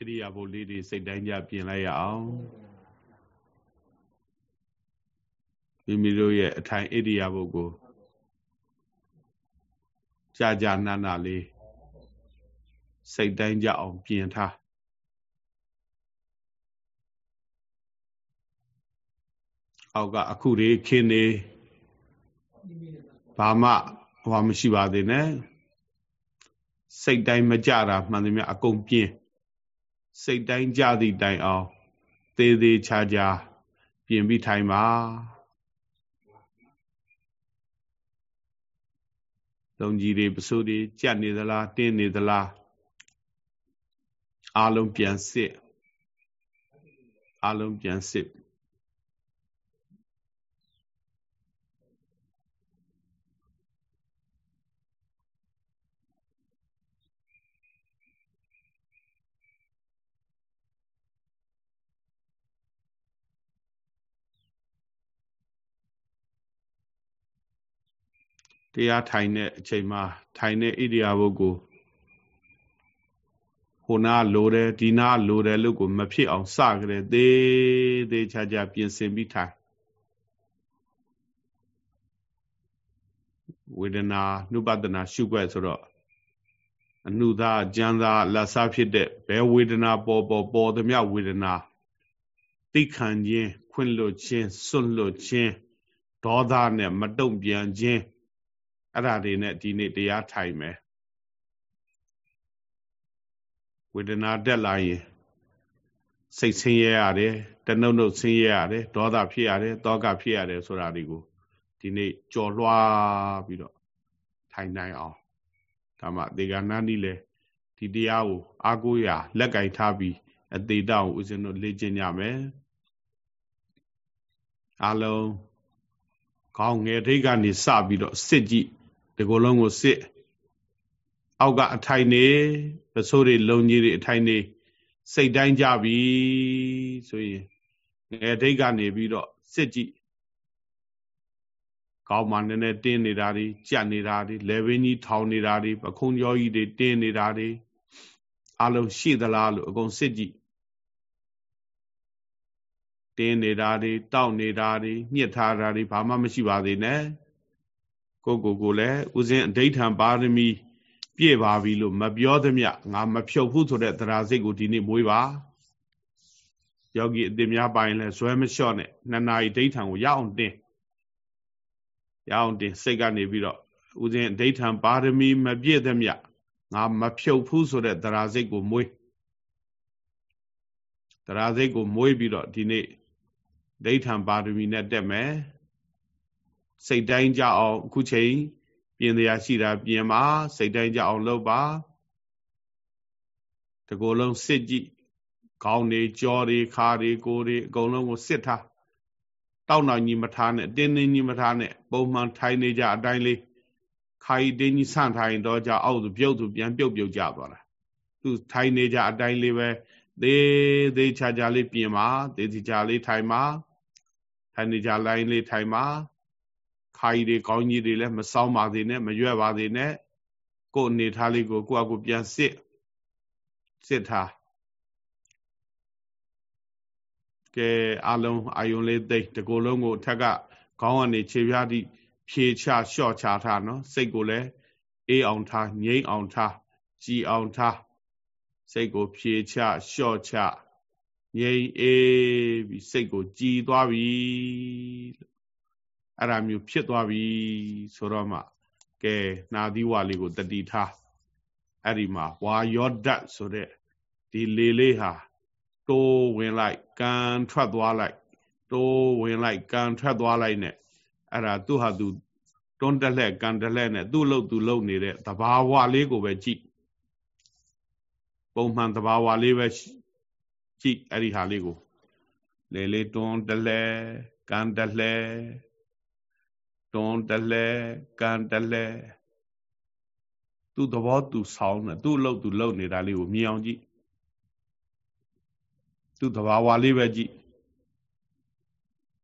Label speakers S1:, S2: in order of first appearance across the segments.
S1: ဣရိယာပုလေးတွေစိတ်တိုင်းကြပြင်လိုက်ရအောင်မိမိတို့ရဲ့အထိုင်ဣရိယာပုကိုကြာကြာနာနာလေးစိတ်တိုင်းကြအောင်ပြင်ထားအောက်ကအခုတွေခင်းနေဘာမှဟောမရှိပါသေးနဲ့စိတ်တိုင်းမကြတာမှန်သမျှအကုန်ပြင်း စိတ်တိုင်းကြသည့်တိုင်အောင်သေးသေးချာချာပြင်ပြီးထိုင်ပါလုံကြီးတွေပစိုးတွေကြက်နေသလားတင်းနေသလားအလုံးပြန်စစ်အလုံးပြန်စစ် တရားထိုင်တဲ့အချိန်မှာထိုင်တဲ့ဣရိယာပုကိုဟိုနာလိုတယ်ဒီနာလိုတယ်လို့ကိုမဖြစ်အောင်စကြတယ်သေးသေးချာချာပြင်ဆင်ပြီးထိုင်ဝေဒနာနှုပဒနာရှုွက်ဆိုတော့အနုသာကြမ်းသာလက်စားဖြစ်တဲ့ဘယ်ဝေဒနာပေါ်ပေါ်ပေါ်သမျှဝေဒနာသိခံခြင်းခွင့်လွတ်ခြင်းစွန့်လွတ်ခြင်းဒေါသနဲ့မတုံ့ပြန်ခြင်း အဲ့ဒါတွေနဲ့ဒီနေ့တရားထိုင်မယ်ဝေဒနာတက်လာရင်စိတ်ဆင်းရဲရတယ်တနှုတ်နှုတ်ဆင်းရဲရတယ်ဒေါသဖြစ်ရတယ်တောကဖြစ်ရတယ်ဆိုတာတွေကိုဒီနေ့ကြော်လွှားပြီးတော့ထိုင်နိုင်အောင်ဒါမှဒေဂနာနီလေဒီတရားကိုအာကိုရာလက်ကင်ထားပြီးအသေးတောင်ဦးဇင်းတို့လေ့ကျင့်ကြမယ်အလုံးခေါင်းငယ်ထိတ်ကနေစပြီးတော့စစ်ကြည့် ဒီကိုယ်လုံးကိုစစ်အောက်ကအထိုင်နေပစိုးတွေလုံကြီးတွေအထိုင်နေစိတ်တိုင်းကြပြီဆိုရင်ငယ်ထိတ်ကနေပြီးတော့စစ်ကြည့်ကောင်းမှနည်းနည်းတင်းနေတာတွေကြက်နေတာတွေလေဝင်းကြီးထောင်နေတာတွေပခုံးကြောကြီးတွေတင်းနေတာတွေအလုံးရှိသလားလို့အကုန်စစ်ကြည့်တင်းနေတာတွေတောက်နေတာတွေညှစ်ထားတာတွေဘာမှမရှိပါသေးနဲ့ ကိုကိုကိုလည်းဥစဉ်အဋိဌံပါရမီပြည့်ပါပြီလို့မပြောသမျှငါမဖြုတ်ဘူးဆိုတဲ့တရားစိတ်ကိုဒီနေ့မွေးပါယောဂီအစ်များပိုင်းလဲဇွဲမလျှော့နဲ့နှစ်နာရီဒိဋ္ဌံကိုရအောင်တင်ရအောင်တင်စိတ်ကနေပြီးတော့ဥစဉ်အဋိဌံပါရမီမပြည့်သမျှငါမဖြုတ်ဘူးဆိုတဲ့တရားစိတ်ကိုမွေးတရားစိတ်ကိုမွေးပြီးတော့ဒီနေ့ဒိဋ္ဌံပါရမီနဲ့တက်မယ် စိတ်တိုင်းကြအောင်အခုချိန်ပြင်တရားရှိတာပြင်ပါစိတ်တိုင်းကြအောင်လုပ်ပါတကိုယ်လုံးစစ်ကြည့်ခေါင်းတွေကြောတွေခါတွေကိုယ်တွေအကုန်လုံးကိုစစ်ထားတောက်နောက်ကြီးမထားနဲ့တင်းတင်းကြီးမထားနဲ့ပုံမှန်ထိုင်နေကြအတိုင်းလေးခိုင်တင်းကြီးဆန့်ထိုင်တော့ကြအောက်သူပြုတ်သူပြန်ပြုတ်ပြုတ်ကြသွားတာသူထိုင်နေကြအတိုင်းလေးပဲသေးသေးချာချာလေးပြင်ပါသေးသေးချာလေးထိုင်ပါထိုင်နေကြလိုင်းလေးထိုင်ပါ ခါကြီးတွေကောင်းကြီးတွေလည်းမစောင်းပါသေးနဲ့မရွက်ပါသေးနဲ့ကိုယ်အနေထားလေးကိုကိုယ့်အကူပြန်စစ်စစ်ထားကဲအလုံးအာယုံလေးသိတကိုယ်လုံးကိုအထက်ကခေါင်းကနေခြေပြားတိဖြေချလျှော့ချထားနော်စိတ်ကိုလည်းအေးအောင်ထားငြိမ့်အောင်ထားကြည်အောင်ထားစိတ်ကိုဖြေချလျှော့ချငြိမ့်အေးပြီးစိတ်ကိုကြည်သွားပြီ အဲ့ဒါမျိုးဖြစ်သွားပြီဆိုတော့မှကဲနာသီဝလေးကိုတတိထားအဲ့ဒီမှာဝါယောဒတ်ဆိုတဲ့ဒီလေလေးဟာတိုးဝင်လိုက်ကန်ထွက်သွားလိုက်တိုးဝင်လိုက်ကန်ထွက်သွားလိုက်နဲ့အဲ့ဒါသူ့ဟာသူတွန်းတက်လက်ကန်တက်လက်နဲ့သူ့လို့သူလုံနေတဲ့သဘာဝလေးကိုပဲကြည့်ပုံမှန်သဘာဝလေးပဲကြည့်အဲ့ဒီဟာလေးကိုလေလေတွန်းတက်လက်ကန်တက်လက် တွန်းတလဲကန်တလဲသူ့သဘောသူဆောင်းတယ်သူ့အလုပ်သူလုပ်နေတာလေးကိုမြင်အောင်ကြည့်သူ့သဘာဝလေးပဲကြည့်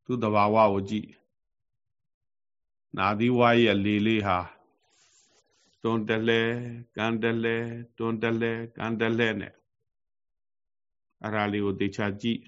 S1: သူ့သဘာဝကိုကြည့်နာသီဝါရဲ့လေလေးဟာတွန်းတလဲကန်တလဲတွန်းတလဲကန်တလဲနဲ့အဲ့ဒါလေးကိုသေချာကြည့်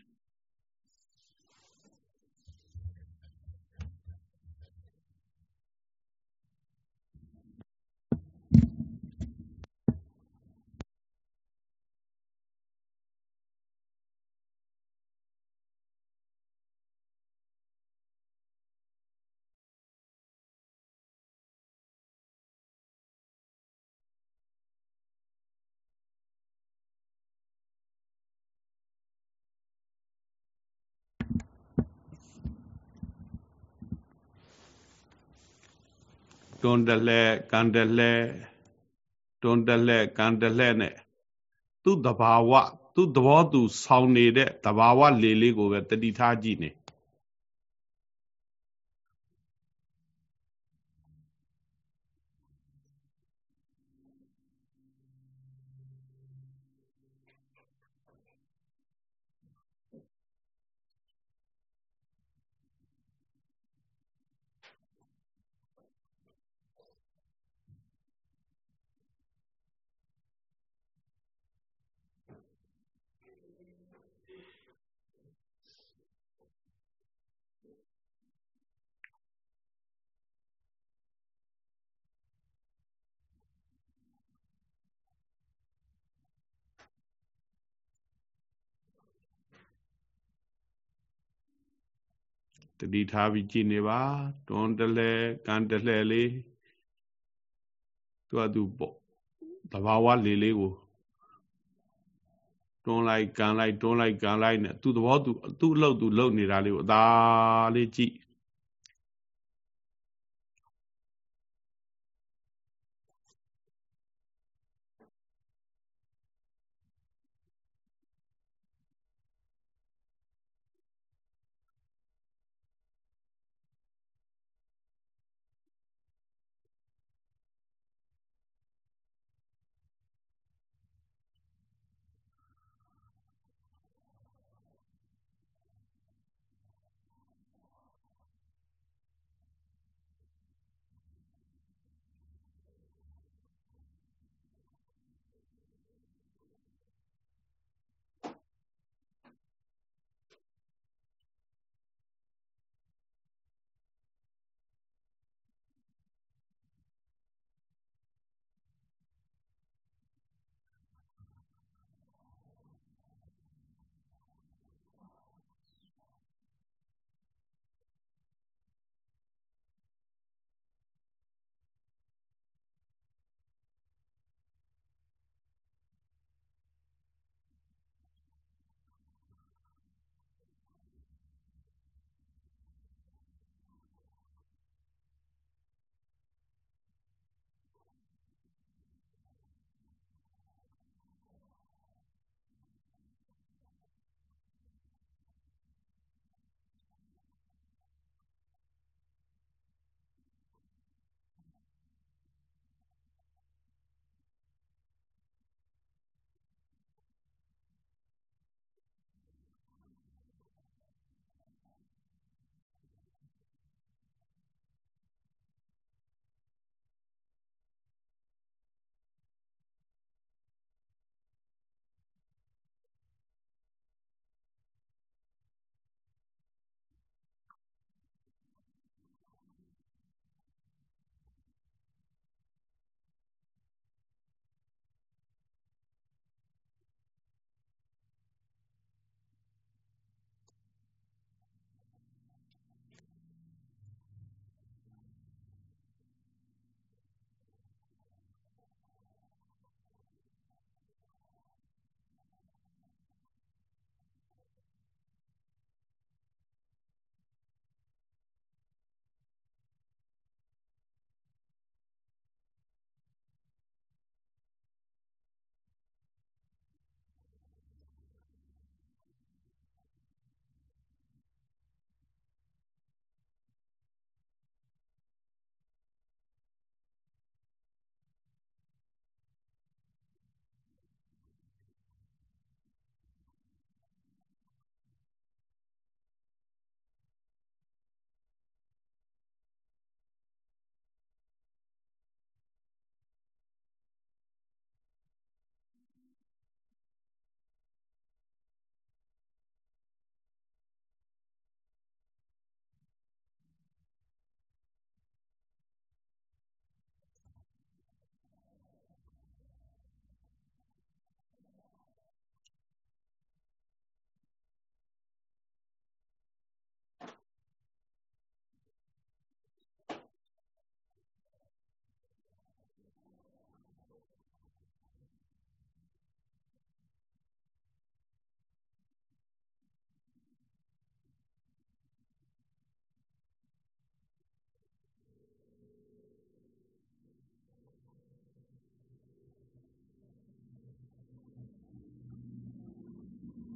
S1: တွန်းတလဲကန်တလဲတွန်းတလဲကန်တလဲနဲ့သူ့တဘာဝသူ့သဘောသူ ဆောင်းနေတဲ့တဘာဝလေလေးကိုပဲတတိထားကြည့်နေ တတိထားပြီးကြည်နေပါတွန်းတလဲကန်တလဲလေးသူကသူပေါ့တဘာဝလေးလေးကိုတွန်းလိုက်ကန်လိုက်တွန်းလိုက်ကန်လိုက်နဲ့သူ့သဘောသူသူ့အလုပ်သူလုပ်နေတာလေးကိုအသာလေးကြည့်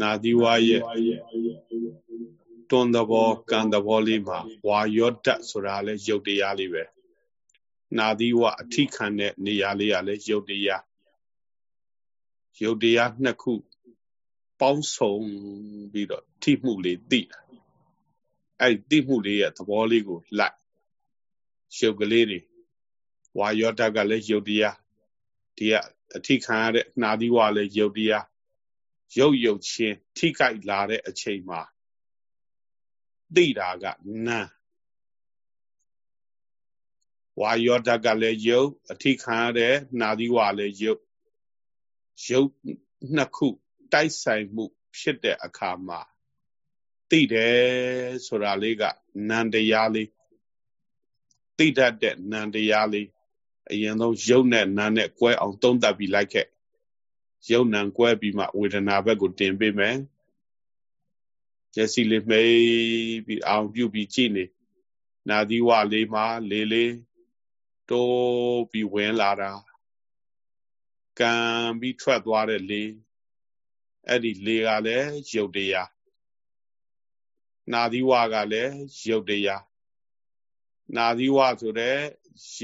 S1: နာသီဝရဲ့တွန်းသဘောကံသဘောလေးမှာဝါယောဓာတ်ဆိုတာလဲရုပ်တရားလေးပဲနာသီဝအထိခံတဲ့နေရာလေးကလည်းရုပ်တရားရုပ်တရားနှစ်ခုပေါင်းစုံပြီးတော့ထိမှုလေးသိတာအဲ့ဒီသိမှုလေးရဲ့သဘောလေးကိုလိုက်ရုပ်ကလေးတွေဝါယောဓာတ်ကလည်းရုပ်တရားဒီကအထိခံရတဲ့နာသီဝလည်းရုပ်တရား ရုပ်ရုပ်ချင်းထိကြိုက်လာတဲ့အချိန်မှာသိတာကနာဝါယောဓာတ်ကလည်းရုပ်အထိခံရတဲ့နာသီဝလည်းရုပ်ရုပ်နှစ်ခုတိုက်ဆိုင်မှု ဖြစ်တဲ့အခါမှာသိတယ်ဆိုတာလေးကနန္တရားလေးသိတတ်တဲ့နန္တရားလေးအရင်ဆုံးရုပ်နဲ့နာနဲ့ကွဲအောင်သုံးသပ်ပြီးလိုက်ခဲ့ ယုံနံကွဲပြီးမှဝေဒနာဘက်ကိုတင်ပေးမယ်မျက်စိလေးမှိတ်ပြီးအောင်ပြုတ်ပြီးကြည့်နေနာသီဝလေးမှာလေးလေးတိုးပြီးဝင်လာတာကံပြီးထွက်သွားတဲ့လေအဲ့ဒီလေကလည်းရုပ်တရားနာသီဝကလည်းရုပ်တရားနာသီဝဆိုတဲ့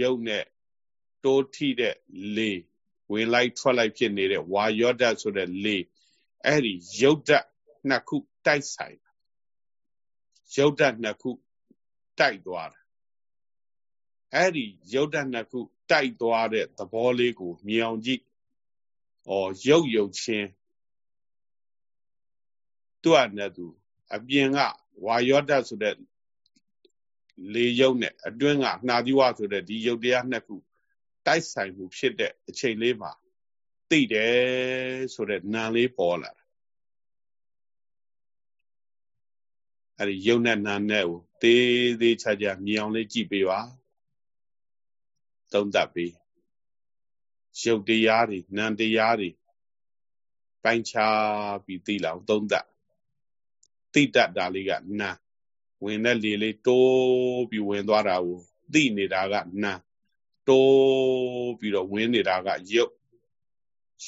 S1: ရုပ်နဲ့တိုးထိတဲ့လေ ဝင်လိုက်ထွက်လိုက်ဖြစ်နေတဲ့ဝါယောဓာတ်ဆိုတဲ့လေအဲ့ဒီရုပ်ဓာတ်နှစ်ခုတိုက်ဆိုင်ရုပ်ဓာတ်နှစ်ခုတိုက်သွားတာအဲ့ဒီရုပ်ဓာတ်နှစ်ခုတိုက်သွားတဲ့သဘောလေးကိုမြင်အောင်ကြည့်။ဩရုပ်ရုပ်ချင်းသူ့အနဲ့သူအပြင်ကဝါယောဓာတ်ဆိုတဲ့လေရုပ်နဲ့အတွင်းကနှာသီးဝဆိုတဲ့ဒီရုပ်တရားနှစ်ခု တိုက်ဆိုင်မှုဖြစ်တဲ့အချိန်လေးမှာသိတယ်ဆိုတဲ့နာလေးပေါ်လာတာအဲ့ဒီယုံနဲ့နာနဲ့ကိုသေးသေးချာချာမြင်အောင်လေးကြည့်ပေးပါသုံးသပ်ပေးရုပ်တရားတွေနာတရားတွေပိုင်းခြားပြီးသိလောက်သုံးသပ်သိတတ်တာလေးကနာဝင်တဲ့လေလေးတိုးပြီးဝင်သွားတာကိုသိနေတာကနာ တိုးပြီးတော့ဝင်နေတာကရုပ်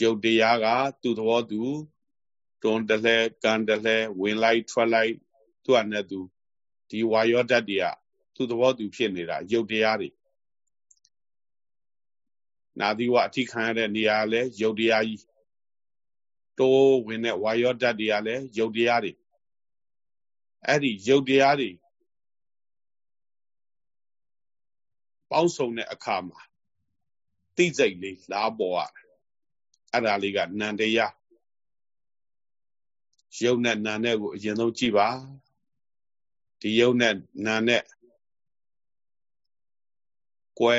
S1: ရုပ်တရားကသူ့သဘောသူတွန်းတလဲကန်တလဲဝင်လိုက်ထွက်လိုက်သူ့အနဲ့သူဒီဝါယောဓာတ်တွေကသူ့သဘောသူဖြစ်နေတာရုပ်တရားတွေနာသီဝအထိခံရတဲ့နေရာလဲရုပ်တရားကြီးတိုးဝင်တဲ့ဝါယောဓာတ်တွေကလည်းရုပ်တရားတွေအဲ့ဒီရုပ်တရားတွေ ပေါင်းစုံတဲ့အခါမှာသိစိတ်လေးလာပေါ်ရအဲ့ဒါလေးကနန္တရားရုပ်နဲ့နာနဲ့ကိုအရင်ဆုံးကြည့်ပါဒီရုပ်နဲ့နာနဲ့ကွဲ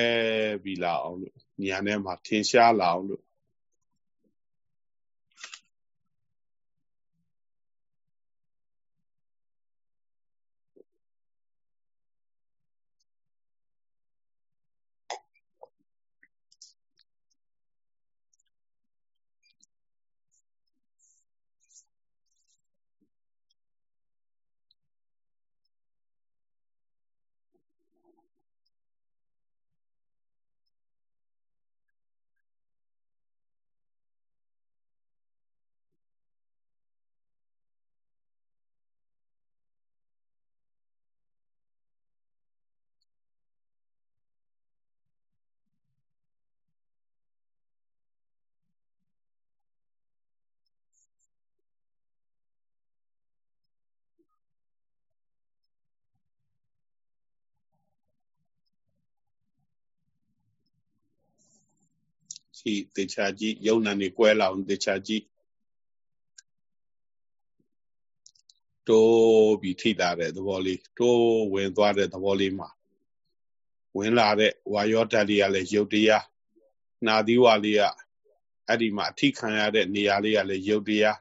S1: ပြီးလာအောင်လို့ညာထဲမှာထင်ရှားလာအောင်လို့ ရှိတေချာကြည့်ယုံနာနေကွဲလောက်တေချာကြည့်တိုးပြီးထိတာတဲ့သဘောလေးတိုးဝင်သွားတဲ့သဘောလေးမှာဝင်လာတဲ့ဝါယောဓာတ်လေးကလည်းရုပ်တရားနာသီဝလေးကအဲ့ဒီမှာအထိခံရတဲ့နေရာလေးကလည်းရုပ်တရား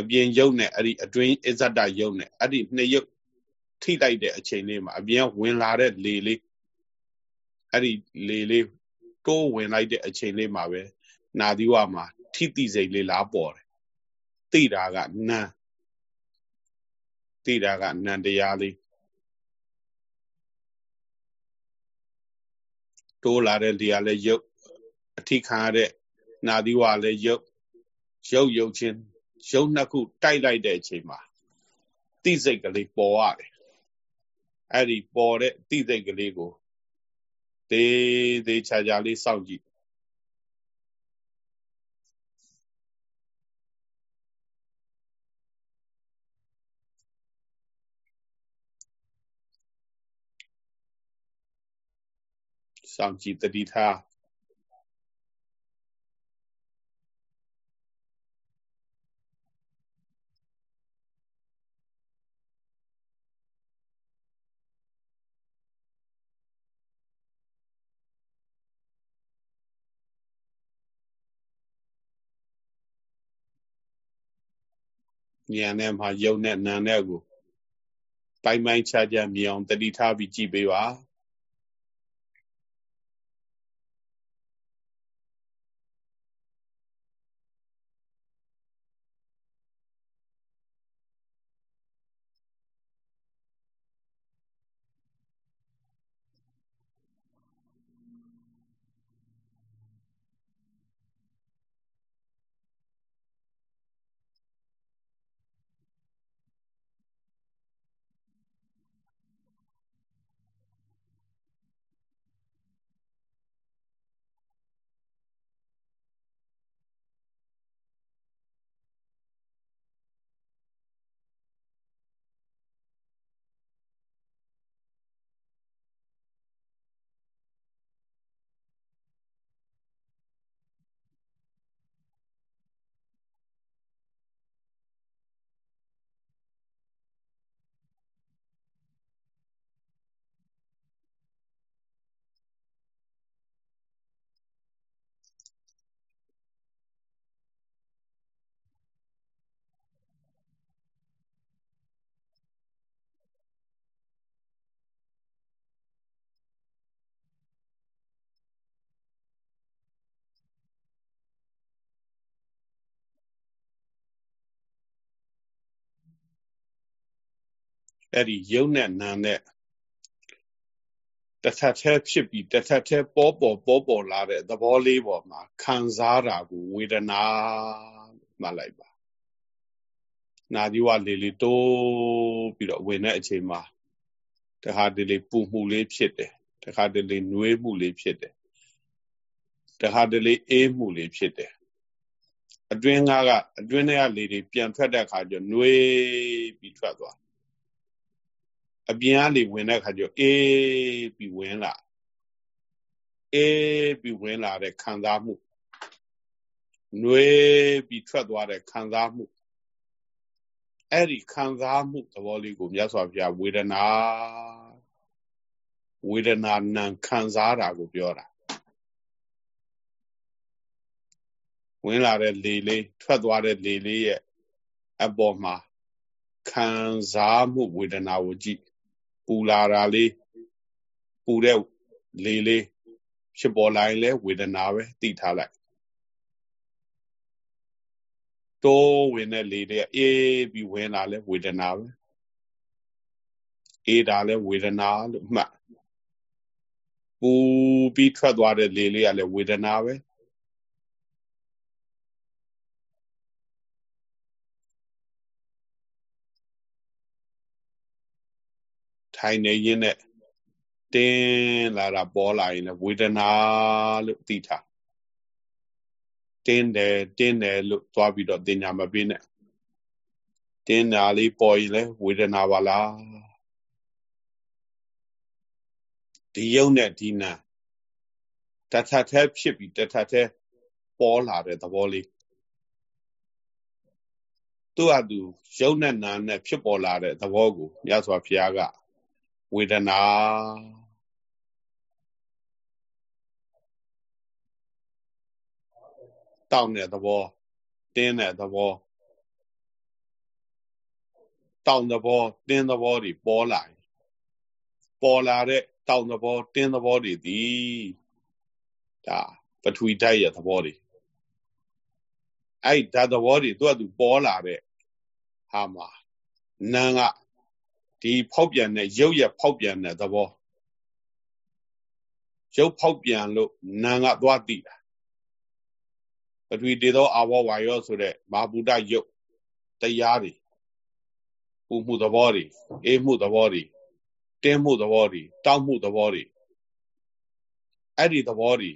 S1: အပြင်ရုပ်နဲ့အဲ့ဒီအတွင်းအစ္ဆဒရုပ်နဲ့အဲ့ဒီနှစ်ရုပ်ထိလိုက်တဲ့အချိန်လေးမှာအပြင်ဝင်လာတဲ့လေလေးအဲ့ဒီလေလေး တိုးဝင်လိုက်တဲ့အချိန်လေးမှာပဲနာသီဝမှာထိတိစိတ်လေးလာပေါ်တယ်သိတာကနံသိတာကနံတရားလေးတိုးလာတဲ့နေရာလည်းရုပ်အထိခံရတဲ့နာသီဝလည်းရုပ်ရုပ်ရုပ်ချင်းရုပ်နှစ်ခုတိုက်လိုက်တဲ့အချိန်မှာသိစိတ်ကလေးပေါ်ရတယ်အဲ့ဒီပေါ်တဲ့သိစိတ်ကလေးကို သေးသေးချာချာလေးစောင့်ကြည့်စော ဉာဏ်နဲ့မှယုံနဲ့နာနဲ့ကိုပိုင်းပိုင်းခြားခြားမြင်အောင်တတိထားပြီးကြည့်ပေးပါ အဲ့ဒီယုံနဲ့နာနဲ့တထက်သေးဖြစ်ပြီးတထက်သေးပေါ်ပေါ်ပေါ်ပေါ်လာတဲ့သဘောလေးပေါ်မှာခံစားတာကိုဝေဒနာမှတ်လိုက်ပါနာဒီဝလေးလေးတိုးပြီးတော့ဝင်တဲ့အချိန်မှာတခါတလေပူမှုလေးဖြစ်တယ်တခါတလေနှွေးမှုလေးဖြစ်တယ်တခါတလေအေးမှုလေးဖြစ်တယ်အတွင်းကားကအတွင်းထဲကလေတွေပြန်ထွက်တဲ့အခါကျနှွေးပြီးထွက်သွား အပြင်ကနေဝင်တဲ့အခါကျအေးပြီးဝင်လာအေးပြီးဝင်လာတဲ့ခံစားမှုနှွေးပြီးထွက်သွားတဲ့ခံစားမှုအဲ့ဒီခံစားမှုသဘောလေးကိုမြတ်စွာဘုရားဝေဒနာဝေဒနာနံခံစားတာကိုပြောတာဝင်လာတဲ့လေလေးထွက်သွားတဲ့လေလေးရဲ့အပေါ်မှာခံစားမှုဝေဒနာကိုကြည့် ပူလာတာလေးပူတဲ့လေလေးဖြစ်ပေါ်လာရင်လည်းဝေဒနာပဲသိထားလိုက်တိုးဝင်တဲ့လေတွေအေးပြီးဝင်လာလဲဝေဒနာပဲအေးတာလဲဝေဒနာလို့မှတ်ပူပြီးထွက်သွားတဲ့လေလေးကလည်းဝေဒနာပဲ ထိုင်နေရင်းနဲ့တင်းလာတာပေါ်လာရင်လည်းဝေဒနာလို့သိထားတင်းတယ်တင်းတယ်လို့သွားပြီးတော့တင်ညာမပေးနဲ့တင်းတာလေးပေါ်ရင်လည်းဝေဒနာပါလားဒီယုံနဲ့ဒီနာတထထဲဖြစ်ပြီးတထထဲပေါ်လာတဲ့သဘောလေးသူ့အတူယုံနဲ့နာနဲ့ဖြစ်ပေါ်လာတဲ့သဘောကိုမြတ်စွာဘုရားက ဝေဒနာတောင်းတဲ့သဘောတင်းတဲ့သဘောတောင်းသဘောတင်းသဘောတွေပေါ်လာပေါ်လာတဲ့တောင်းသဘောတင်းသဘောတွေဒီဒါပထဝီဓာတ်ရဲ့သဘောတွေအဲ့ဓာတ်သဘောတွေသူ့အတူပေါ်လာတဲ့ဟာမှာနာက ဒီဖောက်ပြန်တဲ့ရုပ်ရဲ့ဖောက်ပြန်တဲ့သဘောရုပ်ဖောက်ပြန်လို့နာကသွားသိတာပထဝီတေသောအာဘောဝါယောဆိုတဲ့မာပုဒ္ဒယုတ်တရားတွေပူမှုသဘောတွေအေးမှုသဘောတွေတင်းမှုသဘောတွေတောက်မှုသဘောတွေအဲ့ဒီသဘောတွေ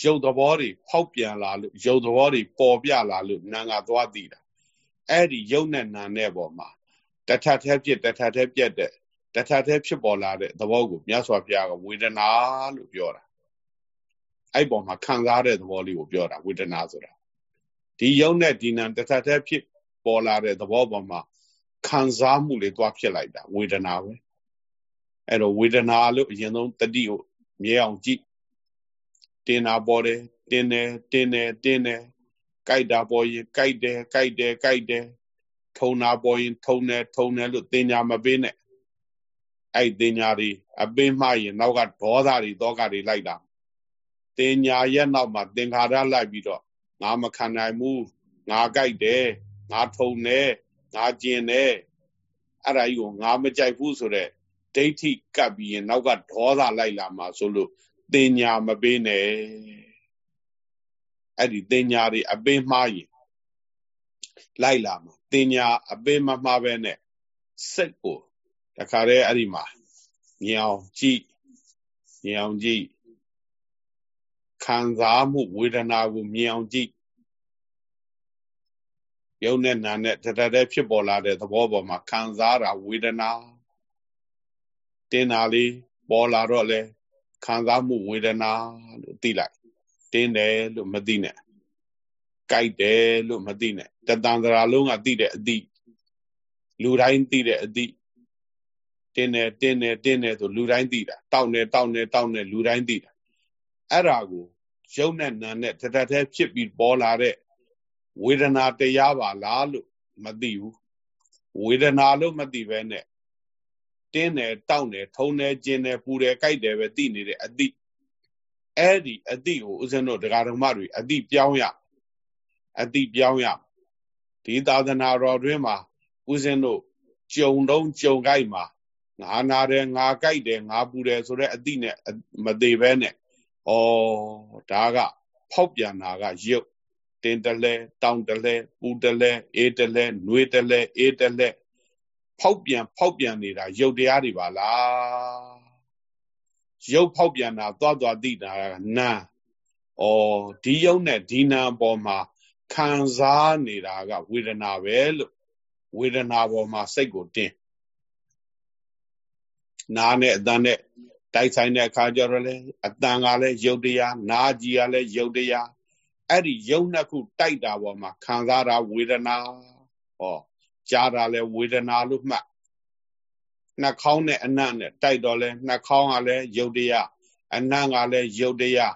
S1: ရုပ်သဘောတွေဖောက်ပြန်လာလို့ရုပ်သဘောတွေပေါ်ပြလာလို့နာငါသွားသိတာအဲ့ဒီရုပ်နဲ့နာနဲ့ပေါ်မှာ တထထဲပြစ်တထထဲပြက်တဲ့တထထဲဖြစ်ပေါ်လာတဲ့သဘောကိုမြတ်စွာဘုရားကဝေဒနာလို့ပြောတာအဲ့ပေါ်မှာခံစားတဲ့သဘောလေးကိုပြောတာဝေဒနာဆိုတာဒီယုံနဲ့ဒီနံတထထဲဖြစ်ပေါ်လာတဲ့သဘောပေါ်မှာခံစားမှုလေးသွားဖြစ်လိုက်တာဝေဒနာပဲအဲ့တော့ဝေဒနာလို့အရင်ဆုံးတတိကိုမြဲအောင်ကြည့်တင်တာပေါ်တယ်တင်းတယ်တင်းတယ်တင်းတယ်ကြိုက်တာပေါ်ရင်ကြိုက်တယ်ကြိုက်တယ်ကြိုက်တယ် ထုံတာပေါ်ရင်ထုံတယ်ထုံတယ်လို့တင်ညာမပေးနဲ့အဲ့တင်ညာတွေအပင်းမှရင်နောက်ကဒေါသတွေတောကတွေလိုက်တာတင်ညာရဲ့နောက်မှာသင်္ခါရလိုက်ပြီးတော့ငါမခံနိုင်ဘူးငါကြိုက်တယ်ငါထုံတယ်ငါကျင်တယ်အဲ့ဒါကြီးကိုငါမကြိုက်ဘူးဆိုတော့ဒိဋ္ဌိကပ်ပြီးရင်နောက်ကဒေါသလိုက်လာမှာဆိုလို့တင်ညာမပေးနဲ့အဲ့ဒီတင်ညာတွေအပင်းမှားရင်လိုက်လာမှာ တင်ညာအပင်းမမှားပဲနဲ့စိတ်ကိုတခါတည်းအဲ့ဒီမှာညောင်ကြည့်ညောင်ကြည့်ခံစားမှုဝေဒနာကိုမြင်အောင်ကြည့်ယုံနဲ့နာနဲ့တတတဲ့ဖြစ်ပေါ်လာတဲ့သဘောပေါ်မှာခံစားတာဝေဒနာတင်းတာလေးပေါ်လာတော့လေခံစားမှုဝေဒနာလို့သိလိုက်တင်းတယ်လို့မသိနဲ့ ကြိုက်တယ်လို့မသိနဲ့တတန်တရာလုံးကသိတဲ့အသိလူတိုင်းသိတဲ့အသိတင်းတယ်တင်းတယ်တင်းတယ်ဆိုလူတိုင်းသိတာတောက်တယ်တောက်တယ်တောက်တယ်လူတိုင်းသိတာအဲ့ဒါကိုရုပ်နဲ့နာနဲ့တထထဲဖြစ်ပြီးပေါ်လာတဲ့ဝေဒနာတရားပါလားလို့မသိဘူးဝေဒနာလို့မသိပဲနဲ့တင်းတယ်တောက်တယ်ထုံတယ်ကျင်တယ်ပူတယ်ကြိုက်တယ်ပဲသိနေတဲ့အသည့်အဲ့ဒီအသည့်ကိုဦးဇင်းတို့ဒကာဓမ္မတွေအသည့်ပြောင်းရ အသည့်ပြောင်းရဒီသာသနာတော်တွင်မှာဦးဇင်းတို့ကြုံတော့ကြုံကြိုက်မှာငါနာတယ်ငါကြိုက်တယ်ငါပူတယ်ဆိုတဲ့အတိနဲ့မသေးပဲနဲ့ဩဒါကဖောက်ပြန်တာကရုပ်တင်တလဲတောင်တလဲပူတလဲအေးတလဲနှွေးတလဲအေးတလဲဖောက်ပြန်ဖောက်ပြန်နေတာရုပ်တရားတွေပါလားရုပ်ဖောက်ပြန်တာသွားသွားသိတာကနာဩဒီရုပ်နဲ့ဒီနာပေါ်မှာ ခံစားနေတာကဝေဒနာပဲလို့ဝေဒနာပေါ်မှာစိတ်ကိုတင်နားနဲ့အတန်နဲ့တိုက်ဆိုင်တဲ့အခါကျတော့လေအတန်ကလည်းယုတ်တရားနားကြီးကလည်းယုတ်တရားအဲ့ဒီယုတ်နှစ်ခုတိုက်တာပေါ်မှာခံစားတာဝေဒနာဟောကြားတာလည်းဝေဒနာလို့မှတ်နှာခေါင်းနဲ့အနံ့နဲ့တိုက်တော့လဲနှာခေါင်းကလည်းယုတ်တရားအနံ့ကလည်းယုတ်တရား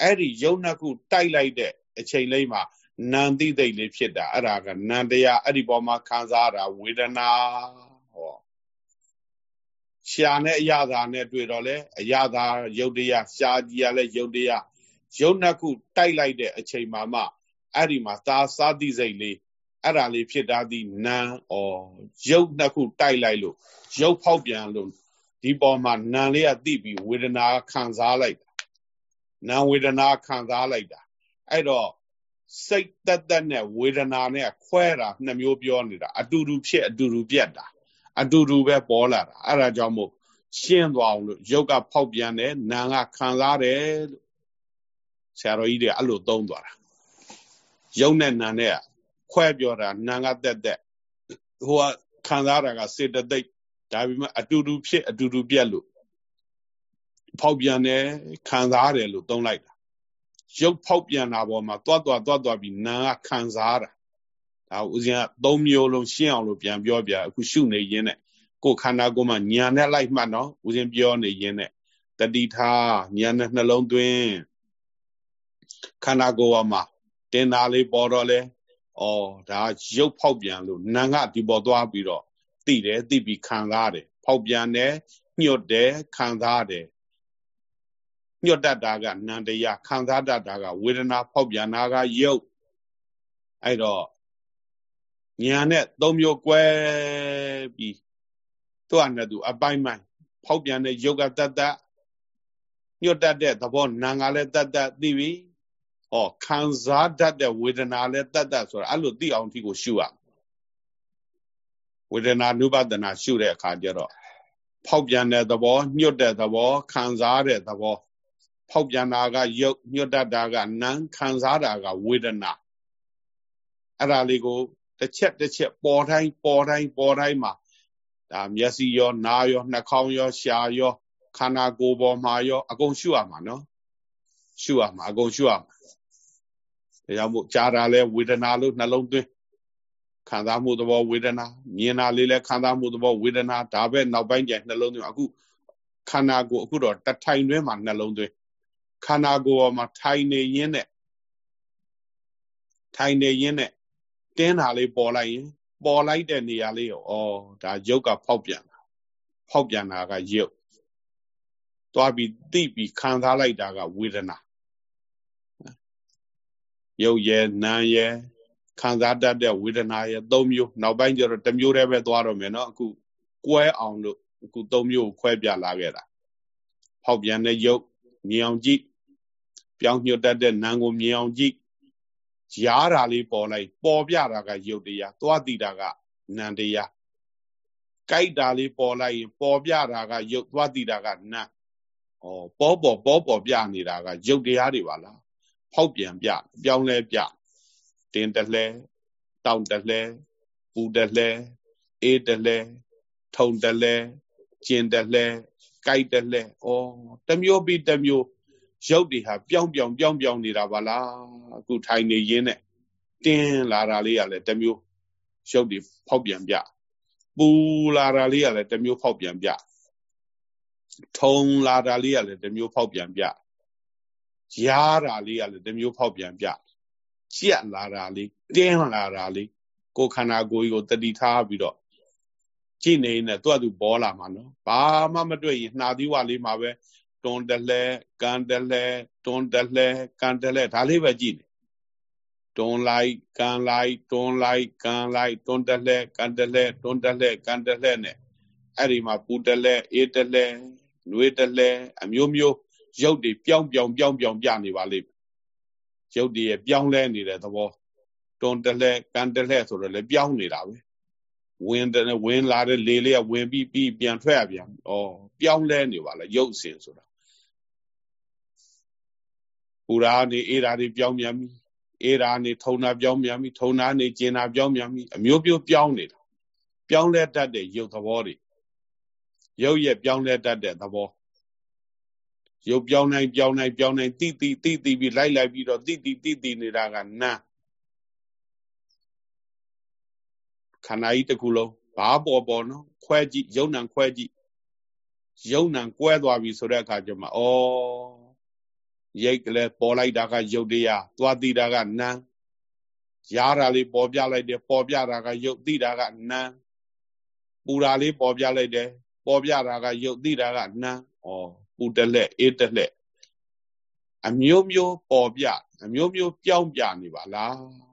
S1: အဲ့ဒီယုတ်နှစ်ခုတိုက်လိုက်တဲ့အချိန်လေးမှာ နံသိသိလေးဖြစ်တာအဲ့ဒါကနံတရားအဲ့ဒီပေါ်မှာခံစားတာဝေဒနာဟောရှာနဲ့အရသာနဲ့တွေ့တော့လေအရသာယုတ်တရားရှာကြီးရလဲယုတ်တရားယုတ်နှစ်ခုတိုက်လိုက်တဲ့အချိန်မှာမှအဲ့ဒီမှာသာစာတိစိတ်လေးအဲ့ဒါလေးဖြစ်တာဒီနံဩယုတ်နှစ်ခုတိုက်လိုက်လို့ရုပ်ဖောက်ပြန်လို့ဒီပေါ်မှာနာလေးကသိပြီးဝေဒနာခံစားလိုက်တာနာဝေဒနာခံစားလိုက်တာအဲ့တော့ စိတ်တက်တက်နဲ့ဝေဒနာနဲ့ခွဲတာနှစ်မျိုးပြောနေတာအတူတူဖြစ်အတူတူပြတ်တာအတူတူပဲပေါ်လာတာအဲ့ဒါကြောင့်မို့ရှင်းသွားအောင်လို့ရုပ်ကဖောက်ပြန်တယ်နာကခံစားတယ်လို့ဆရာတော်ကြီးတွေအဲ့လိုသုံးသွားတာရုပ်နဲ့နာနဲ့ခွဲပြောတာနာကတက်တက်ဟိုကခံစားတာကစေတသိက်ဒါပေမဲ့အတူတူဖြစ်အတူတူပြက်လို့ဖောက်ပြန်တယ်ခံစားတယ်လို့သုံးလိုက်တာ ရုပ်ဖောက်ပြန်တာပေါ်မှာတွတ်တွတ်တွတ်တွတ်ပြီးနာကခံစားတာဒါဦးဇင်းကသုံးမျိုးလုံးရှင်းအောင်လို့ပြန်ပြောပြအခုရှုနေရင်းနဲ့ကိုယ်ခန္ဓာကိုယ်မှာညာနဲ့လိုက်မှတ်နော်ဦးဇင်းပြောနေရင်းနဲ့တတိထားညာနဲ့နှလုံးသွင်းခန္ဓာကိုယ်မှာတင်တာလေးပေါ်တော့လဲဩဒါရုပ်ဖောက်ပြန်လို့နာငါဒီပေါ်သွားပြီးတော့သိတယ်သိပြီးခံစားတယ်ဖောက်ပြန်တယ်ညှွတ်တယ်ခံစားတယ် ညှွတ်တတ်တာကနန္တရားခံစားတတ်တာကဝေဒနာဖောက်ပြန်တာကယုတ်အဲ့တော့ညာနဲ့သုံးမျိုးကွဲပြီးသူ့အနဲ့သူအပိုင်းပိုင်းဖောက်ပြန်တဲ့ယုတ်ကတတ်တတ်ညှွတ်တတ်တဲ့သဘောနာငါလည်းတတ်တတ်သိပြီဟောခံစားတတ်တဲ့ဝေဒနာလည်းတတ်တတ်ဆိုတာအဲ့လိုသိအောင်ဒီကိုရှုရဝေဒနာနုပဒနာရှုတဲ့အခါကျတော့ဖောက်ပြန်တဲ့သဘောညှွတ်တဲ့သဘောခံစားတဲ့သဘော ဖောက်ပြန်တာကယုတ်ညှွတ်တတ်တာကနံခံစားတာကဝေဒနာအဲ့ဒါလေးကိုတစ်ချက်တစ်ချက်ပေါ်တိုင်းပေါ်တိုင်းပေါ်တိုင်းမှာဒါမျက်စိရောနားရောနှာခေါင်းရောရှားရောခန္ဓာကိုယ်ပေါ်မှာရော အကုန်ရှုရမှာနော်ရှုရမှာအကုန်ရှုရမှာဒါကြောင့်မို့ကြားတာလဲဝေဒနာလို့နှလုံးသွင်းခံစားမှုသဘောဝေဒနာမြင်တာလေးလဲခံစားမှုသဘောဝေဒနာဒါပဲနောက်ပိုင်းကျနှလုံးသွင်းအခုခန္ဓာကိုယ်အခုတော့တထိုင်တွင်းမှာနှလုံးသွင်း ခန္ဓာကိုယ်ပေါ်မှာထိုင်နေရင်းနဲ့ထိုင်နေရင်းနဲ့တင်းတာလေးပေါ်လိုက်ရင်ပေါ်လိုက်တဲ့နေရာလေးရောဩဒါရုပ်ကဖောက်ပြန်တာဖောက်ပြန်တာကရုပ်သွားပြီးသိပြီးခံစားလိုက်တာကဝေဒနာရုပ်ရဲ့နာမ်ရဲ့ခံစားတတ်တဲ့ဝေဒနာရဲ့၃မျိုးနောက်ပိုင်းကျတော့တစ်မျိုးတည်းပဲသွားတော့မယ်နော်အခုကွဲအောင်လို့အခု၃မျိုးကိုခွဲပြလာခဲ့တာဖောက်ပြန်တဲ့ရုပ်မြင်အောင်ကြည့် ပြောင်းညွတ်တတ်တဲ့နာမ်ကိုမြင်အောင်ကြည့်ရားတာလေးပေါ်လိုက်ပေါ်ပြတာကရုပ်တရားသွားတည်တာကနံတရားကြိုက်တာလေးပေါ်လိုက်ရင်ပေါ်ပြတာကရုပ်သွားတည်တာကနံဩပေါ်ပေါ်ပေါ်ပေါ်ပြနေတာကရုပ်တရားတွေပါလားဖောက်ပြန်ပြပြောင်းလဲပြတင်းတလဲတောင်တလဲပူတလဲအေးတလဲထုံတလဲကျင်တလဲကြိုက်တလဲဩတမျိုးပြီးတမျိုး ရုပ်တွေဟာပြောင်းပြောင်းပြောင်းပြောင်းနေတာပါလားအခုထိုင်နေရင်းနဲ့တင်းလာတာလေးကလည်းတမျိုးရုပ်တွေဖောက်ပြန်ပြပူလာတာလေးကလည်းတမျိုးဖောက်ပြန်ပြထုံလာတာလေးကလည်းတမျိုးဖောက်ပြန်ပြရားတာလေးကလည်းတမျိုးဖောက်ပြန်ပြကြက်လာတာလေးတင်းလာတာလေးကိုခန္ဓာကိုယ်ကြီးကိုတတိထားပြီးတော့ကြည့်နေနေသူ့အတူပေါ်လာမှာနော်ဘာမှမတွေ့ရင်နှာသီးဝလေးမှာပဲ တွန်တလဲကန်တလဲတွန်တလဲကန်တလဲဒါလေးပဲကြည့်နေတွန်းလိုက်ကန်လိုက်တွန်းလိုက်ကန်လိုက်တွန်းတလှဲကန်တလှဲတွန်းတလှဲကန်တလှဲနဲ့အဲ့ဒီမှာပူတလှဲအေးတလှဲနှွေးတလှဲအမျိုးမျိုးရုပ်တွေပြောင်းပြောင်းပြောင်းပြောင်းပြနေပါလိမ့်မယ်ရုပ်တွေရပြောင်းလဲနေတဲ့သဘောတွန်းတလှဲကန်တလှဲဆိုတော့လေပြောင်းနေတာပဲဝင်တယ်ဝင်လာတဲ့လေလေးကဝင်ပြီးပြီးပြန်ထွက်ရပြန်ဩပြောင်းလဲနေပါလားရုပ်စင်ဆိုတာ ပူရာနေအေးရာတွေပြောင်းပြန်ပြီအေးရာနေထုံနာပြောင်းပြန်ပြီထုံနာနေကျင်နာပြောင်းပြန်ပြီအမျိုးမျိုးပြောင်းနေတာပြောင်းလဲတတ်တဲ့ရုပ်သဘောတွေရုပ်ရဲ့ပြောင်းလဲတတ်တဲ့သဘောရုပ်ပြောင်းနိုင်ပြောင်းနိုင်ပြောင်းနိုင်တိတိတိတိပြီးလိုက်လိုက်ပြီးတော့တိတိတိတိနေတာကနာခန္ဓာကြီးတစ်ခုလုံးဘာပေါ်ပေါ်နော်ခွဲကြည့်ယုံနံခွဲကြည့်ယုံနံကွဲသွားပြီဆိုတဲ့အခါကျမှဩ ရိတ်ကလေးပေါ်လိုက်တာကယုတ်တရားသွားသိတာကနံရားတာလေးပေါ်ပြလိုက်တယ်ပေါ်ပြတာကယုတ်သိတာကနံပူတာလေးပေါ်ပြလိုက်တယ်ပေါ်ပြတာကယုတ်သိတာကနံဩပူတလက်အေးတလက်အမျိုးမျိုးပေါ်ပြအမျိုးမျိုးပြောင်းပြနေပါလား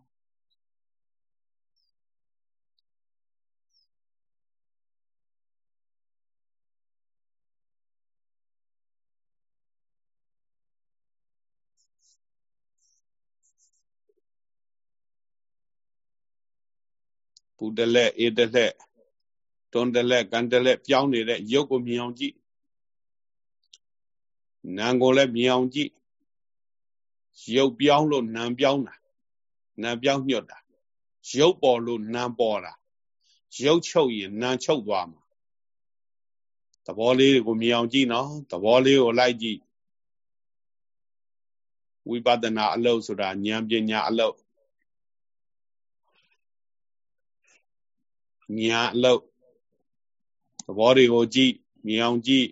S1: ပူတလက်အေးတလက်တွန်းတလက်ကန်တလက်ပြောင်းနေတဲ့ရုပ်ကိုမြင်အောင်ကြည့်နာမ်ကိုလည်းမြင်အောင်ကြည့်ရုပ်ပြောင်းလို့နာမ်ပြောင်းတာနာမ်ပြောင်းညွတ်တာရုပ်ပေါ်လို့နာမ်ပေါ်တာရုပ်ချုပ်ရင်နာမ်ချုပ်သွားမှာသဘောလေးကိုမြင်အောင်ကြည့်နော်သဘောလေးကိုလိုက်ကြည့်ဝိပဿနာအလုပ်ဆိုတာဉာဏ်ပညာအလုပ် ညာအလုပ်သဘောတွေကိုကြည့်မြင်အောင်ကြည့်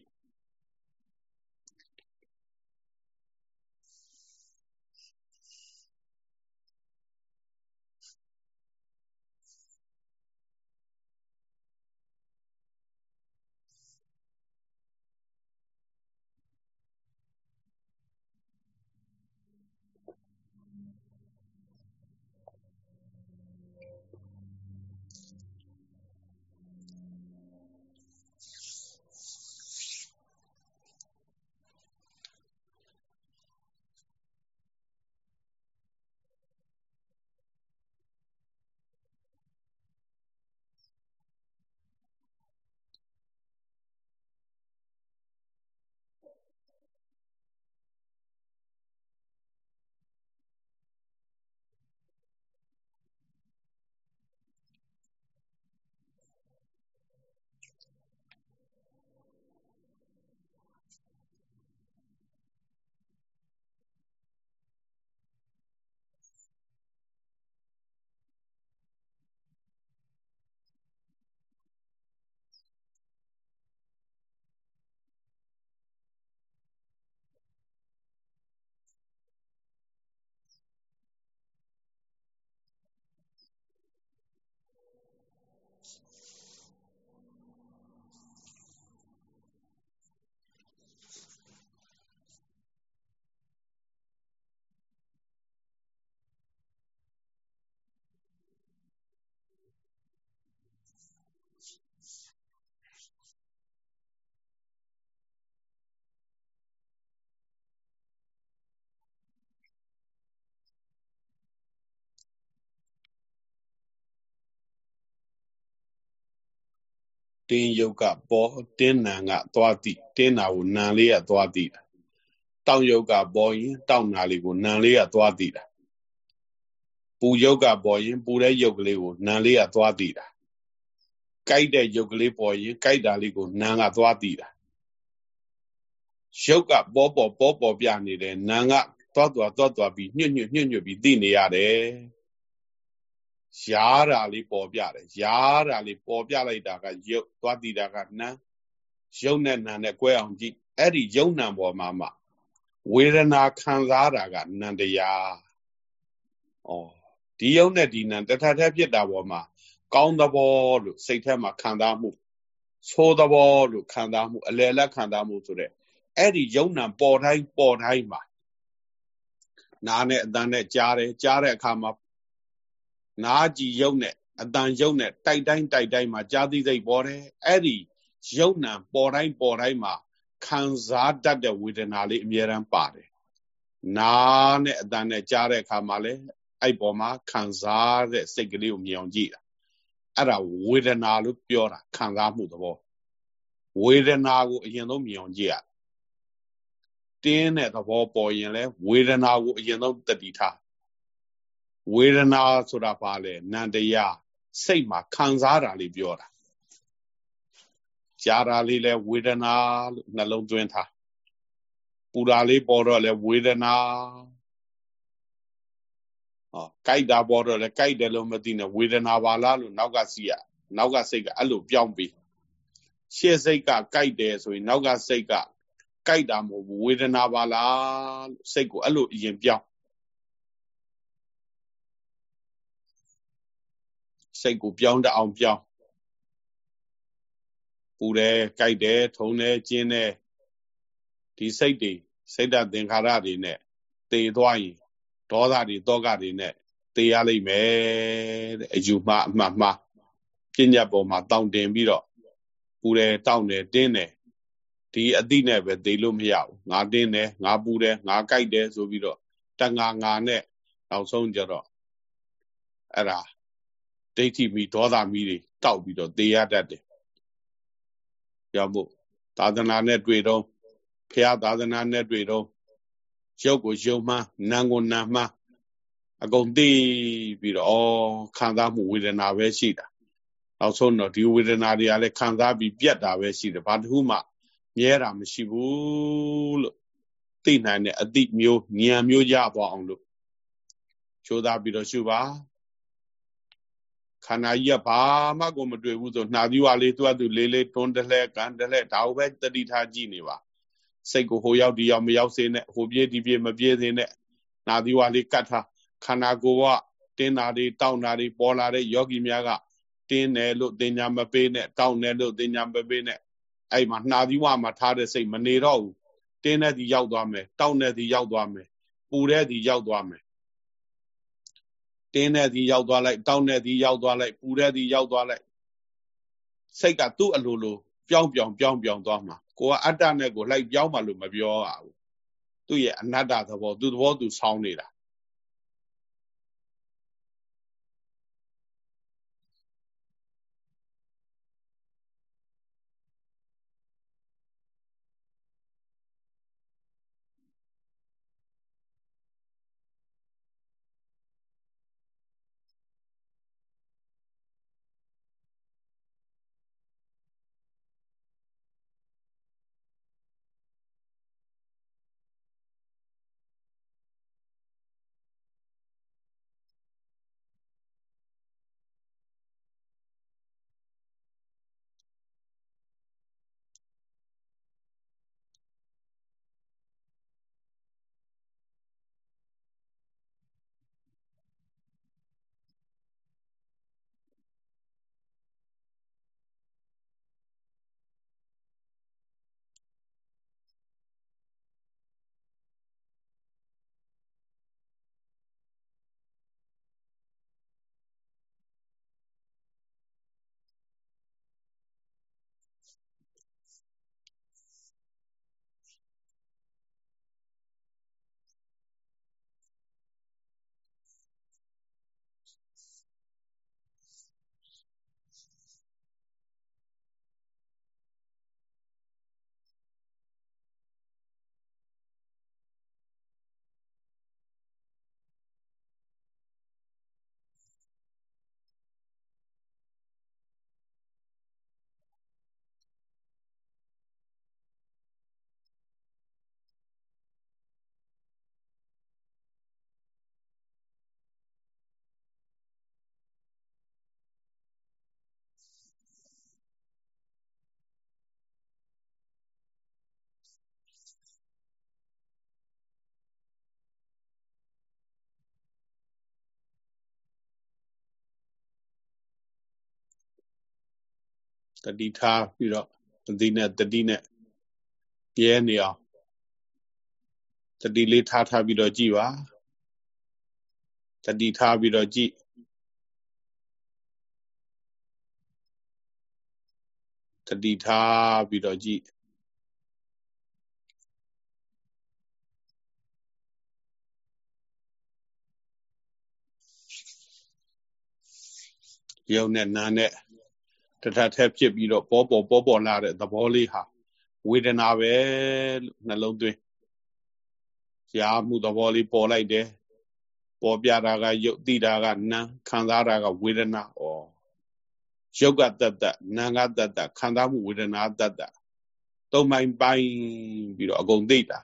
S1: တင်းယုတ်ကပေါ်တင်းနံကသွားတိတင်းနာကိုနံလေးကသွားတိတာတောင်ယုတ်ကပေါ်ရင်တောင်နာလေးကိုနံလေးကသွားတိတာပူယုတ်ကပေါ်ရင်ပူတဲ့ယုတ်ကလေးကိုနံလေးကသွားတိတာကြိုက်တဲ့ယုတ်ကလေးပေါ်ရင်ကြိုက်တာလေးကိုနံကသွားတိတာရုပ်ကပေါ်ပေါ်ပေါ်ပေါ်ပြနေတယ်နာကသွားသွားသွားသွားပြီးညွတ်ညွတ်ညွတ်ညွတ်ပြီးသိနေရတယ် ရားတာလေးပေါ်ပြတယ်ရားတာလေးပေါ်ပြလိုက်တာကရုပ်သွားတည်တာကနံရုပ်နဲ့နံနဲ့꿰အောင်ကြည့်အဲ့ဒီရုပ်နံပေါ်မှာမှဝေဒနာခံစားတာကနံတရားဩဒီရုပ်နဲ့ဒီနံတထထဖြစ်တာပေါ်မှာကောင်းသဘောလို့စိတ်ထဲမှာခံစားမှုသိုးသဘောလို့ခံစားမှုအလယ်လက်ခံစားမှုဆိုတဲ့အဲ့ဒီယုံနံပေါ်တိုင်းပေါ်တိုင်းမှာနားနဲ့အတန်နဲ့ကြားတယ်ကြားတဲ့အခါမှာ နားကြည်ရုပ်နဲ့အတန်ရုပ်နဲ့တိုက်တိုင်းတိုက်တိုင်းမှာကြားသိစိတ်ပေါ်တယ်အဲ့ဒီရုပ်နံပေါ်တိုင်းပေါ်တိုင်းမှာခံစားတတ်တဲ့ဝေဒနာလေးအမြဲတမ်းပါတယ်နားနဲ့အတန်နဲ့ကြားတဲ့အခါမှာလည်းအဲ့ပေါ်မှာခံစားတဲ့စိတ်ကလေးကိုမြင်အောင်ကြည့်တာအဲ့ဒါဝေဒနာလို့ပြောတာခံစားမှုသဘောဝေဒနာကိုအရင်ဆုံးမြင်အောင်ကြည့်ရတင်းတဲ့သဘောပေါ်ရင်လဲဝေဒနာကိုအရင်ဆုံးတတိထား ဝေဒနာဆိုတာဘာလဲနန္တရားစိတ်မှာခံစားတာလေးပြောတာကြားတာလေးလဲဝေဒနာလို့နှလုံးသွင်းထားပူတာလေးပေါ်တော့လဲဝေဒနာဟောကြိုက်တာပေါ်တော့လဲကြိုက်တယ်လို့မသိနဲ့ဝေဒနာပါလားလို့နောက်ကစီရနောက်ကစိတ်ကအဲ့လိုပြောင်းပြီးရှေ့စိတ်ကကြိုက်တယ်ဆိုရင်နောက်ကစိတ်ကကြိုက်တာမဟုတ်ဘူးဝေဒနာပါလားလို့စိတ်ကိုအဲ့လိုအရင်ပြောင်း စိတ်ကိုပြောင်းတအောင်ပြောင်းပူတယ်ကြိုက်တယ်ထုံတယ်ကျင်းတယ်ဒီစိတ်တွေစိတ်ဓာတ်သင်္ခါရတွေနဲ့တည်သွားရင်ဒေါသတွေတောကတွေနဲ့တည်ရလိမ့်မယ်တဲ့အယူမှအမှတ်မှပညာပေါ်မှာတောင့်တင်ပြီးတော့ပူတယ်တောင့်တယ်တင်းတယ်ဒီအတိနဲ့ပဲသိလို့မရဘူးငါတင်းတယ်ငါပူတယ်ငါကြိုက်တယ်ဆိုပြီးတော့တငါငါနဲ့နောက်ဆုံးကြတော့အဲ့ဒါ ဒိဋ္ဌိမီဒေါသမီတွေတောက်ပြီးတော့သေရတတ်တယ်ကြောင့်မို့သာသနာနဲ့တွေ့တော့ဖះသာသနာနဲ့တွေ့တော့ရုပ်ကိုယုံမှန်းနာမ်ကိုနာမ်မှန်းအကုန်သိပြီးတော့ဩခံစားမှုဝေဒနာပဲရှိတာနောက်ဆုံးတော့ဒီဝေဒနာတွေကလည်းခံစားပြီးပြတ်တာပဲရှိတယ်ဘာတစ်ခုမှမြဲတာမရှိဘူးလို့သိနိုင်တဲ့အတိမျိုးဉာဏ်မျိုးရသွားအောင်လို့ကြိုးစားပြီးတော့ရှုပါ ခန္ဓာကြီးကဘာမှကိုမတွေ့ဘူးဆိုနှာသီးဝါလေးသူ့အတူလေးလေးတွန်းတလှဲကန်တလှဲဒါကိုပဲတတိထားကြည့်နေပါစိတ်ကိုဟိုရောက်ဒီရောက်မရောက်စေနဲ့ဟိုပြေးဒီပြေးမပြေးစေနဲ့နှာသီးဝါလေးကတ်ထားခန္ဓာကိုယ်ကတင်းတာတွေတောင့်တာတွေပေါ်လာတဲ့ယောဂီများကတင်းတယ်လို့တင်ညာမပေးနဲ့တောင့်တယ်လို့တင်ညာမပေးနဲ့အဲ့မှာနှာသီးဝါမှာထားတဲ့စိတ်မနေတော့ဘူးတင်းတဲ့ဒီရောက်သွားမယ်တောင့်တဲ့ဒီရောက်သွားမယ်ပူတဲ့ဒီရောက်သွားမယ် တင်းတဲ့ဒီရောက်သွားလိုက်တောင်းတဲ့ဒီရောက်သွားလိုက်ပူတဲ့ဒီရောက်သွားလိုက်စိတ်ကသူ့အလိုလိုပြောင်းပြောင်းပြောင်းပြောင်းသွားမှာကိုကအတ္တနဲ့ကိုလိုက်ပြောင်းမှလို့မပြောရဘူးသူ့ရဲ့အနတ္တသဘောသူ့သဘောသူဆောင်းနေတာ တတိထားပြီးတော့တတိနဲ့တတိနဲ့ပြဲနေအောင်တတိလေးထားထားပြီးတော့ကြည်ပါတတိထားပြီးတော့ကြည့်တတိထားပြီးတော့ကြည့်ရုပ်နဲ့နာနဲ့ တထထက်ဖြစ်ပြီးတော့ပေါ်ပေါ်ပေါ်ပေါ်လာတဲ့သဘောလေးဟာဝေဒနာပဲလို့နှလုံးသွင်းကြားမှုသဘောလေးပေါ်လိုက်တယ်ပေါ်ပြတာကရုပ်သိတာကနာခံစားတာကဝေဒနာဩရုပ်ကတတ်တတ်နာကတတ်တတ်ခံစားမှုဝေဒနာတတ်တတ်သုံးပိုင်းပိုင်းပြီးတော့အကုန်သိတာ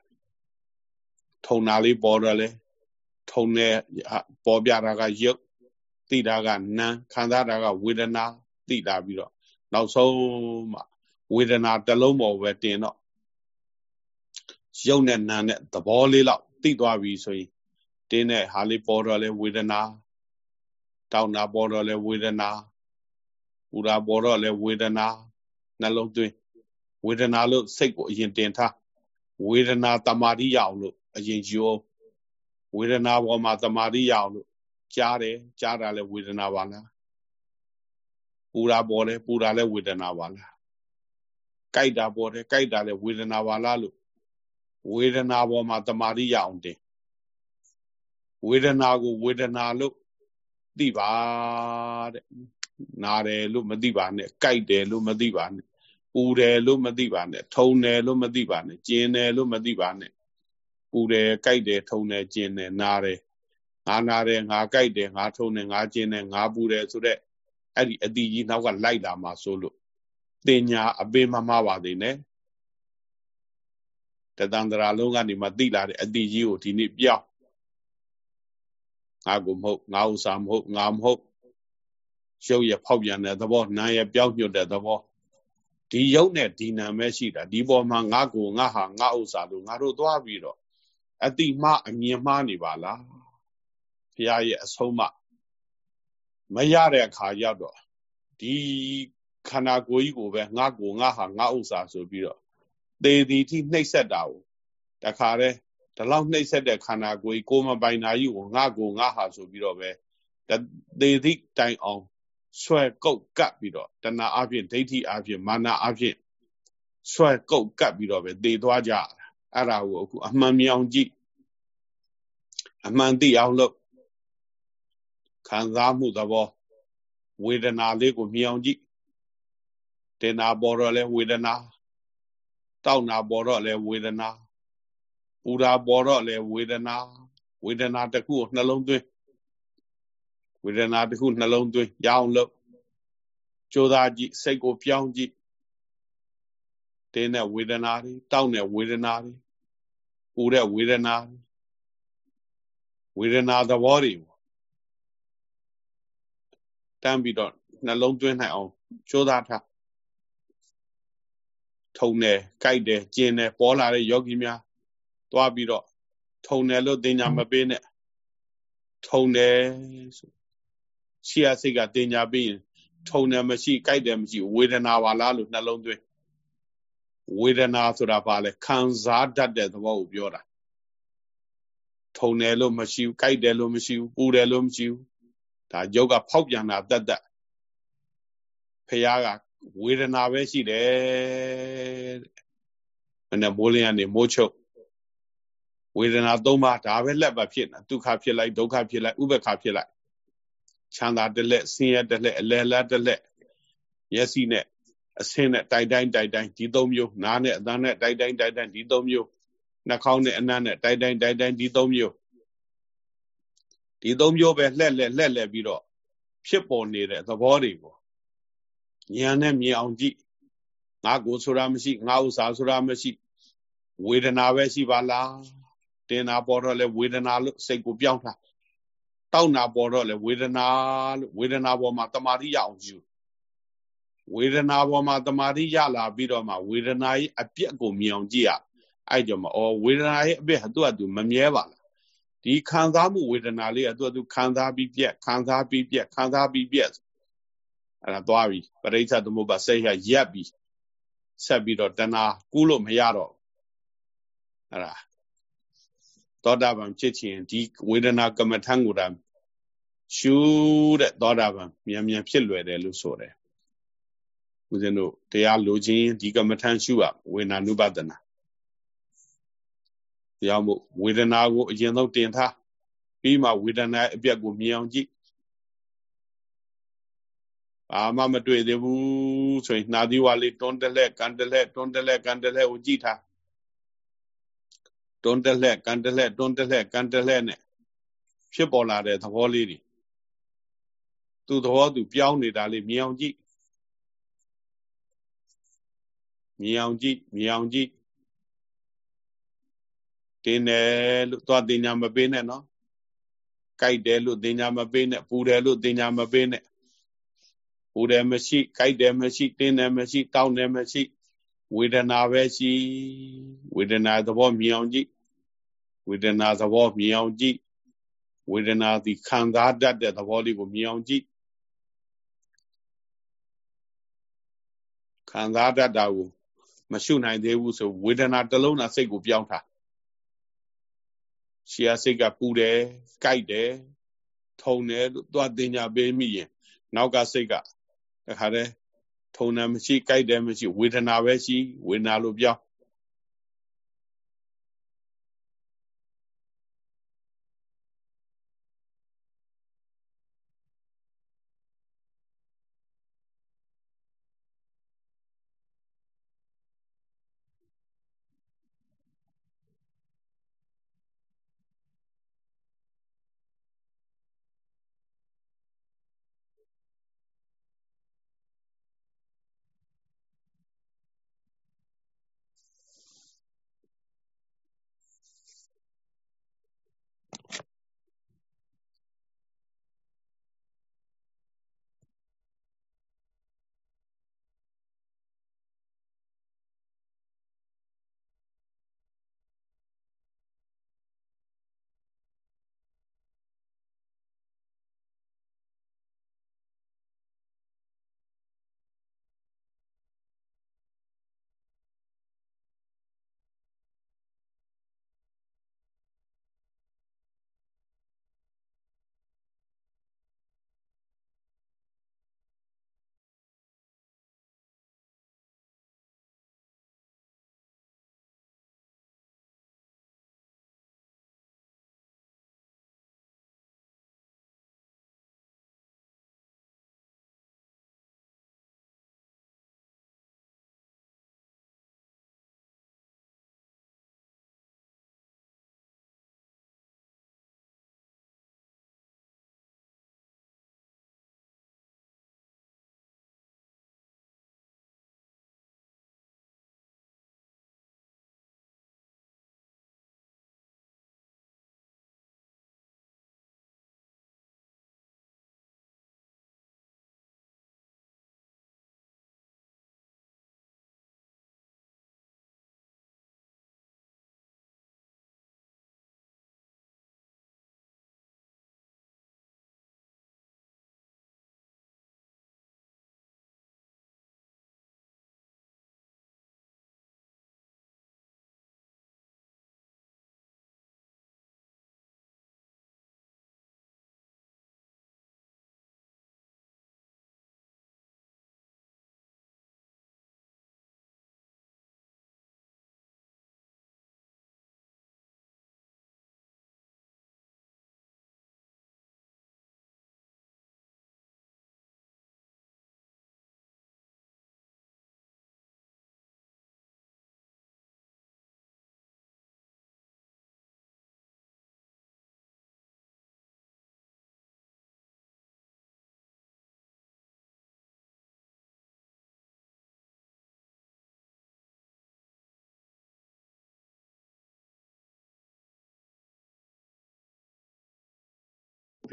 S1: ထုံနာလေးပေါ်တော့လေထုံနေပေါ်ပြတာကရုပ်သိတာကနာခံစားတာကဝေဒနာသိတာပြီးတော့ နောက်ဆုံးမှဝေဒနာတစ်လုံးပေါ်ပဲတင်တော့ရုပ်နဲ့နာနဲ့သဘောလေးလောက်သိသွားပြီဆိုရင်တင်းတဲ့ဟာလေးပေါ်တော့လဲဝေဒနာတောင်းတာပေါ်တော့လဲဝေဒနာပူတာပေါ်တော့လဲဝေဒနာနှလုံးသွင်းဝေဒနာလို့စိတ်ကိုအရင်တင်ထားဝေဒနာတမာတိရအောင်လို့အရင်ယူဝေဒနာပေါ်မှာတမာတိရအောင်လို့ကြားတယ်ကြားတာလဲဝေဒနာပါလား ပူတာပေါ်တယ်ပူတာလဲဝေဒနာပါလားကြိုက်တာပေါ်တယ်ကြိုက်တာလဲဝေဒနာပါလားလို့ဝေဒနာပေါ်မှာတမာတိရအောင်တင်ဝေဒနာကိုဝေဒနာလို့သိပါတဲ့နာတယ်လို့မသိပါနဲ့ကြိုက်တယ်လို့မသိပါနဲ့ပူတယ်လို့မသိပါနဲ့ထုံတယ်လို့မသိပါနဲ့ကျင်တယ်လို့မသိပါနဲ့ပူတယ်ကြိုက်တယ်ထုံတယ်ကျင်တယ်နာတယ်ငါနာတယ်ငါကြိုက်တယ်ငါထုံတယ်ငါကျင်တယ်ငါပူတယ်ဆိုတဲ့ အဲ့ဒီအတီကြီးနောက်ကလိုက်လာမှာဆိုလို့တင်ညာအပင်မမပါသေးနဲ့တတန္တရာလုံးကနေမှတိလာတဲ့အတီကြီးကိုဒီနေ့ပြောင်းငါကိုမဟုတ်ငါဥစားမဟုတ်ငါမဟုတ်ရုပ်ရဖောက်ပြန်တဲ့သဘောနာရပြောင်းညွတ်တဲ့သဘောဒီရုပ်နဲ့ဒီနာမဲရှိတာဒီပေါ်မှာငါကိုငါဟာငါဥစားလို့ငါတို့သွားပြီးတော့အတိမအမြင်မှားနေပါလားဘုရားရဲ့အဆုံးမ မရတဲ့အခါရောက်တော့ဒီခန္ဓာကိုယ်ကြီးကိုပဲငါကိုငါဟာငါဥစားဆိုပြီးတော့သေသည်ထိနှိပ်စက်တာကိုတခါတည်းဒီလောက်နှိပ်စက်တဲ့ခန္ဓာကိုယ်ကိုမပိုင်နာကြီးကိုငါကိုငါဟာဆိုပြီးတော့ပဲသေသည့်တိုင်အောင်ဆွဲကုတ်ကပ်ပြီးတော့တဏှာအဖြစ်ဒိဋ္ဌိအဖြစ်မာနအဖြစ်ဆွဲကုတ်ကပ်ပြီးတော့ပဲသေသွားကြအဲ့ဒါကိုအခုအမှန်မြောင်ကြည့်အမှန်သိအောင်လုပ် ခံစားမှုသဘောဝေဒနာလေးကိုမြောင်ကြည့်တင်နာပေါ်တော့လဲဝေဒနာတောက်နာပေါ်တော့လဲဝေဒနာပူတာပေါ်တော့လဲဝေဒနာဝေဒနာတစ်ခုကိုနှလုံးသွင်းဝေဒနာတစ်ခုနှလုံးသွင်းရအောင်လို့ကြိုးစားကြည့်စိတ်ကိုပြောင်းကြည့်တင်းတဲ့ဝေဒနာတွေတောက်တဲ့ဝေဒနာတွေပူတဲ့ဝေဒနာဝေဒနာသဘောတွေ တန်းပြီးတော့နှလုံးသွင်းနိုင်အောင်ကြိုးစားထားထုံတယ်ကြိုက်တယ်ကျင်တယ်ပေါ်လာတဲ့ယောဂီများသွားပြီးတော့ထုံတယ်လို့တင်ညာမပေးနဲ့ထုံတယ်ဆိုရှိရစိတ်ကတင်ညာပေးရင်ထုံတယ်မရှိကြိုက်တယ်မရှိဝေဒနာပါလားလို့နှလုံးသွင်းဝေဒနာဆိုတာဘာလဲခံစားတတ်တဲ့သဘောကိုပြောတာထုံတယ်လို့မရှိဘူးကြိုက်တယ်လို့မရှိဘူးပူတယ်လို့မရှိဘူး ဒါယောဂဖောက်ပြန်တာတတ်တတ်ဖះကဝေဒနာပဲရှိတယ်မနဲ့မိုးလင်းကနေမိုးချုပ်ဝေဒနာ၃ပါးဒါပဲလက်ပါဖြစ်နေဒုက္ခဖြစ်လိုက်ဒုက္ခဖြစ်လိုက်ဥပ္ပခဖြစ်လိုက်ချမ်းသာတစ်လက်ဆင်းရဲတစ်လက်အလယ်လားတစ်လက်မျက်စိနဲ့အဆင်းနဲ့တိုက်တိုင်းတိုက်တိုင်းဒီ၃မျိုးနားနဲ့အသံနဲ့တိုက်တိုင်းတိုက်တိုင်းဒီ၃မျိုးနှာခေါင်းနဲ့အနံ့နဲ့တိုက်တိုင်းတိုက်တိုင်းဒီ၃မျိုး ဒီ၃မျိုးပဲလှက်လှက်လှက်လှက်ပြီးတော့ဖြစ်ပေါ်နေတဲ့သဘောတွေကိုဉာဏ်နဲ့မြင်အောင်ကြည့်ငါကိုဆိုတာမရှိငါဥစ္စာဆိုတာမရှိ ဝေဒနာပဲရှိပါလားတင်နာပေါ်တော့လေဝေဒနာလို့စိတ်ကိုပြောင်းထားတောက်နာပေါ်တော့လေဝေဒနာလို့ဝေဒနာပေါ်မှာတမာတိရအောင်ယူဝေဒနာပေါ်မှာတမာတိရလာပြီးတော့မှဝေဒနာရဲ့အပြက်ကိုမြင်အောင်ကြည့်ရအဲ့ကြောင့်မဩဝေဒနာရဲ့အပြက်သူ့အတူမမြဲပါလား ဒီခံစားမှုဝေဒနာလေးကသူ့အတူခံစားပြီးပြက်ခံစားပြီးပြက်ခံစားပြီးပြက်အဲ့ဒါသွားပြီပရိစ္ဆသမုပ္ပါစိတ်ရရက်ပြီးဆက်ပြီးတော့တဏှာကူးလို့မရတော့အဲ့ဒါသောတာပန်ဖြစ်ခြင်းဒီဝေဒနာကမ္မထံကိုတာရှုတဲ့သောတာပန်မြန်မြန်ဖြစ်လွယ်တယ်လို့ဆိုတယ်ဦးဇင်းတို့တရားလိုခြင်းဒီကမ္မထန်ရှုရဝေဒနာနုပဒနာ တရားမို့ဝေဒနာကိုအရင်ဆုံးတင်ထားပြီးမှဝေဒနာအပြက်ကိုမြင်အောင်ကြည့်ဘာမှမတွေ့သေးဘူးဆိုရင်နှာသီးဝါလေးတွန်းတလက်ကန်တလက်တွန်းတလက်ကန်တလက်ကိုကြည့်ထားတွန်းတလက်ကန်တလက်တွန်းတလက်ကန်တလက်နဲ့ဖြစ်ပေါ်လာတဲ့သဘောလေးတွေသူ့သဘောသူပြောင်းနေတာလေးမြင်အောင်ကြည့်မြင်အောင်ကြည့်မြင်အောင်ကြည့် တင်းတယ်လို့သွားတင်ညာမပေးနဲ့နော်ကြိုက်တယ်လို့တင်ညာမပေးနဲ့ပူတယ်လို့တင်ညာမပေးနဲ့ပူတယ်မရှိကြိုက်တယ်မရှိတင်းတယ်မရှိတောင်းတယ်မရှိဝေဒနာပဲရှိဝေဒနာသဘောမြင်အောင်ကြည့်ဝေဒနာသဘောမြင်အောင်ကြည့်ဝေဒနာသည်ခံစားတတ်တဲ့သဘောလေးကိုမြင်အောင်ကြည့်ခံစားတတ်တာကိုမရှုနိုင်သေးဘူးဆိုဝေဒနာတစ်လုံးနဲ့စိတ်ကိုပြောင်းထား ရှေ့စိတ်ကပူတယ်ကြိုက်တယ်ထုံတယ်လို့သွားတင်ညာပေးမိရင် နောက်ကစိတ်ကတခါတည်းထုံတယ်မရှိကြိုက်တယ်မရှိဝေဒနာပဲရှိဝေဒနာလို့ပြော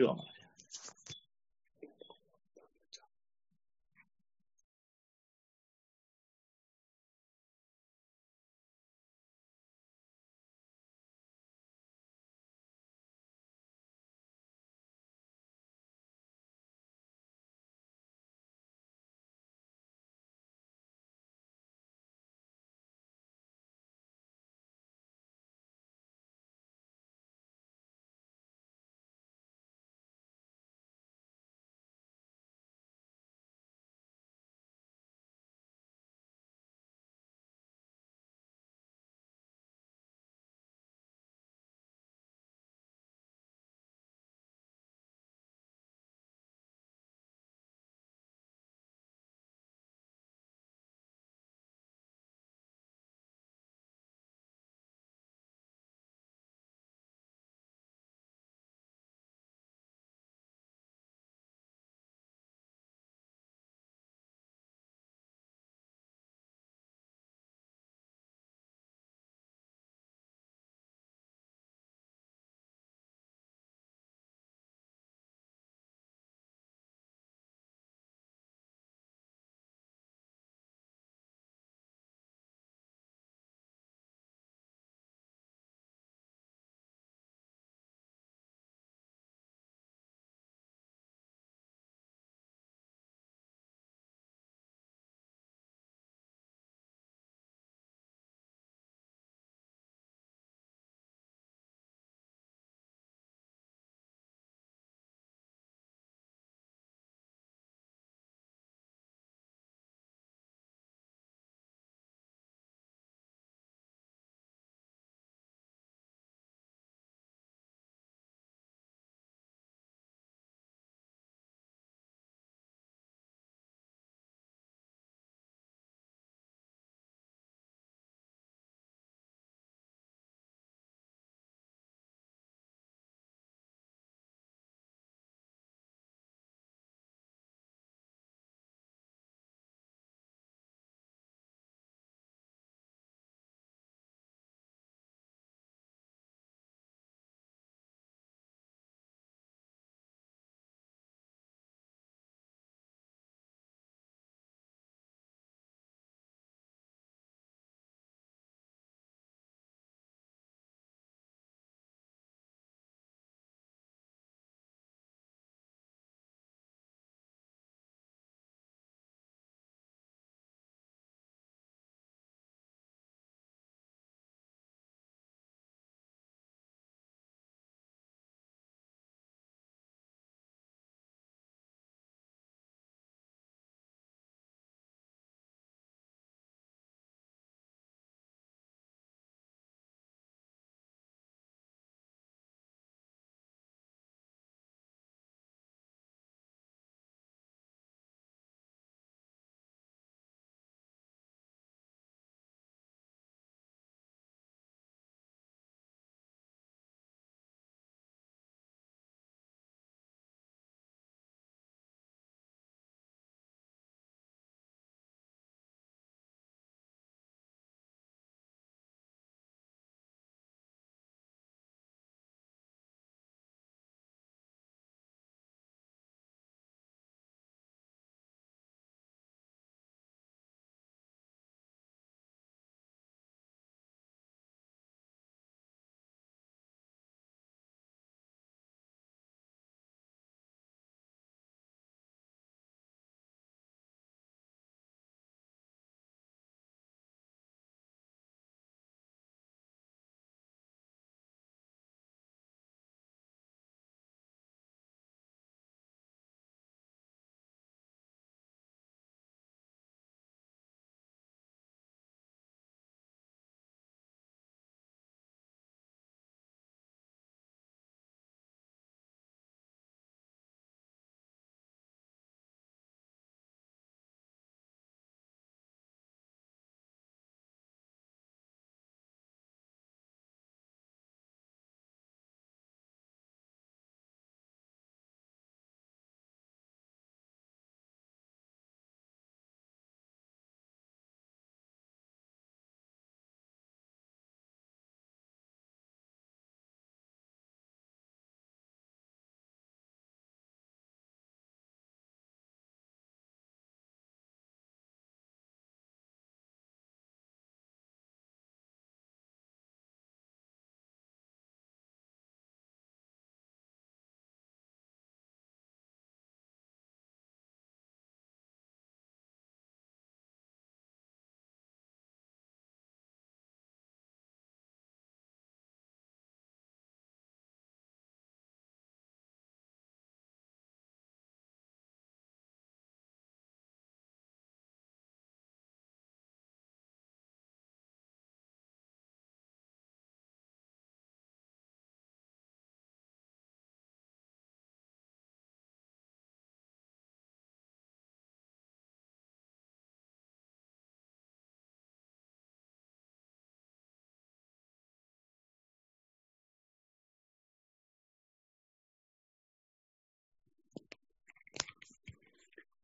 S1: င်း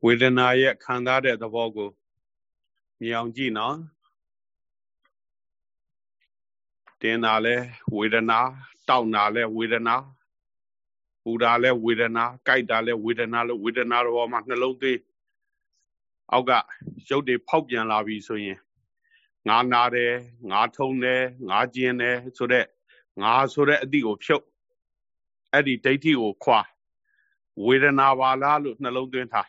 S1: ဝေဒနာရဲ့ခံစားတဲ့သဘောကိုမြင်အောင်ကြည့်နော်တင်းတာလဲဝေဒနာတောက်တာလဲဝေဒနာပူတာလဲဝေဒနာကြိုက်တာလဲဝေဒနာလို့ဝေဒနာတော်မှာနှလုံးသွေးအောက်ကရုပ်တွေဖောက်ပြန်လာပြီဆိုရင်ငါနာတယ်ငါထုံတယ်ငါကျင်တယ်ဆိုတော့ငါဆိုတဲ့အတိကိုဖြုတ်အဲ့ဒီဒိဋ္ဌိကိုခွာဝေဒနာပါလားလို့နှလုံးသွင်းထား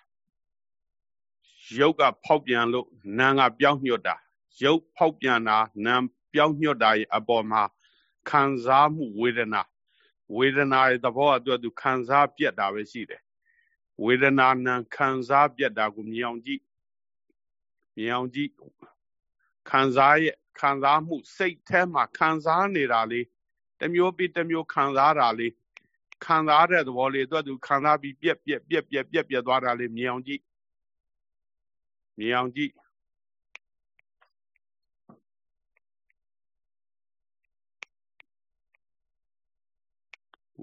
S1: ရုပ်ကဖောက်ပြန်လို့နာမ်ကပြောင်းညွတ်တာရုပ်ဖောက်ပြန်တာနာမ်ပြောင်းညွတ်တာရဲ့အပေါ်မှာခံစားမှုဝေဒနာဝေဒနာရဲ့သဘောအတွက်သူခံစားပြက်တာပဲရှိတယ်ဝေဒနာနံခံစားပြက်တာကိုမြင်အောင်ကြည့်မြင်အောင်ကြည့်ခံစားရဲ့ခံစားမှုစိတ်ထဲမှာခံစားနေတာလေးတမျိုးပြီးတမျိုးခံစားတာလေးခံစားတဲ့သဘောလေးသူကသူခံစားပြီးပြက်ပြက်ပြက်ပြက်ပြက်ပြက်သွားတာလေးမြင်အောင်ကြည့် မြင်အောင်ကြည့်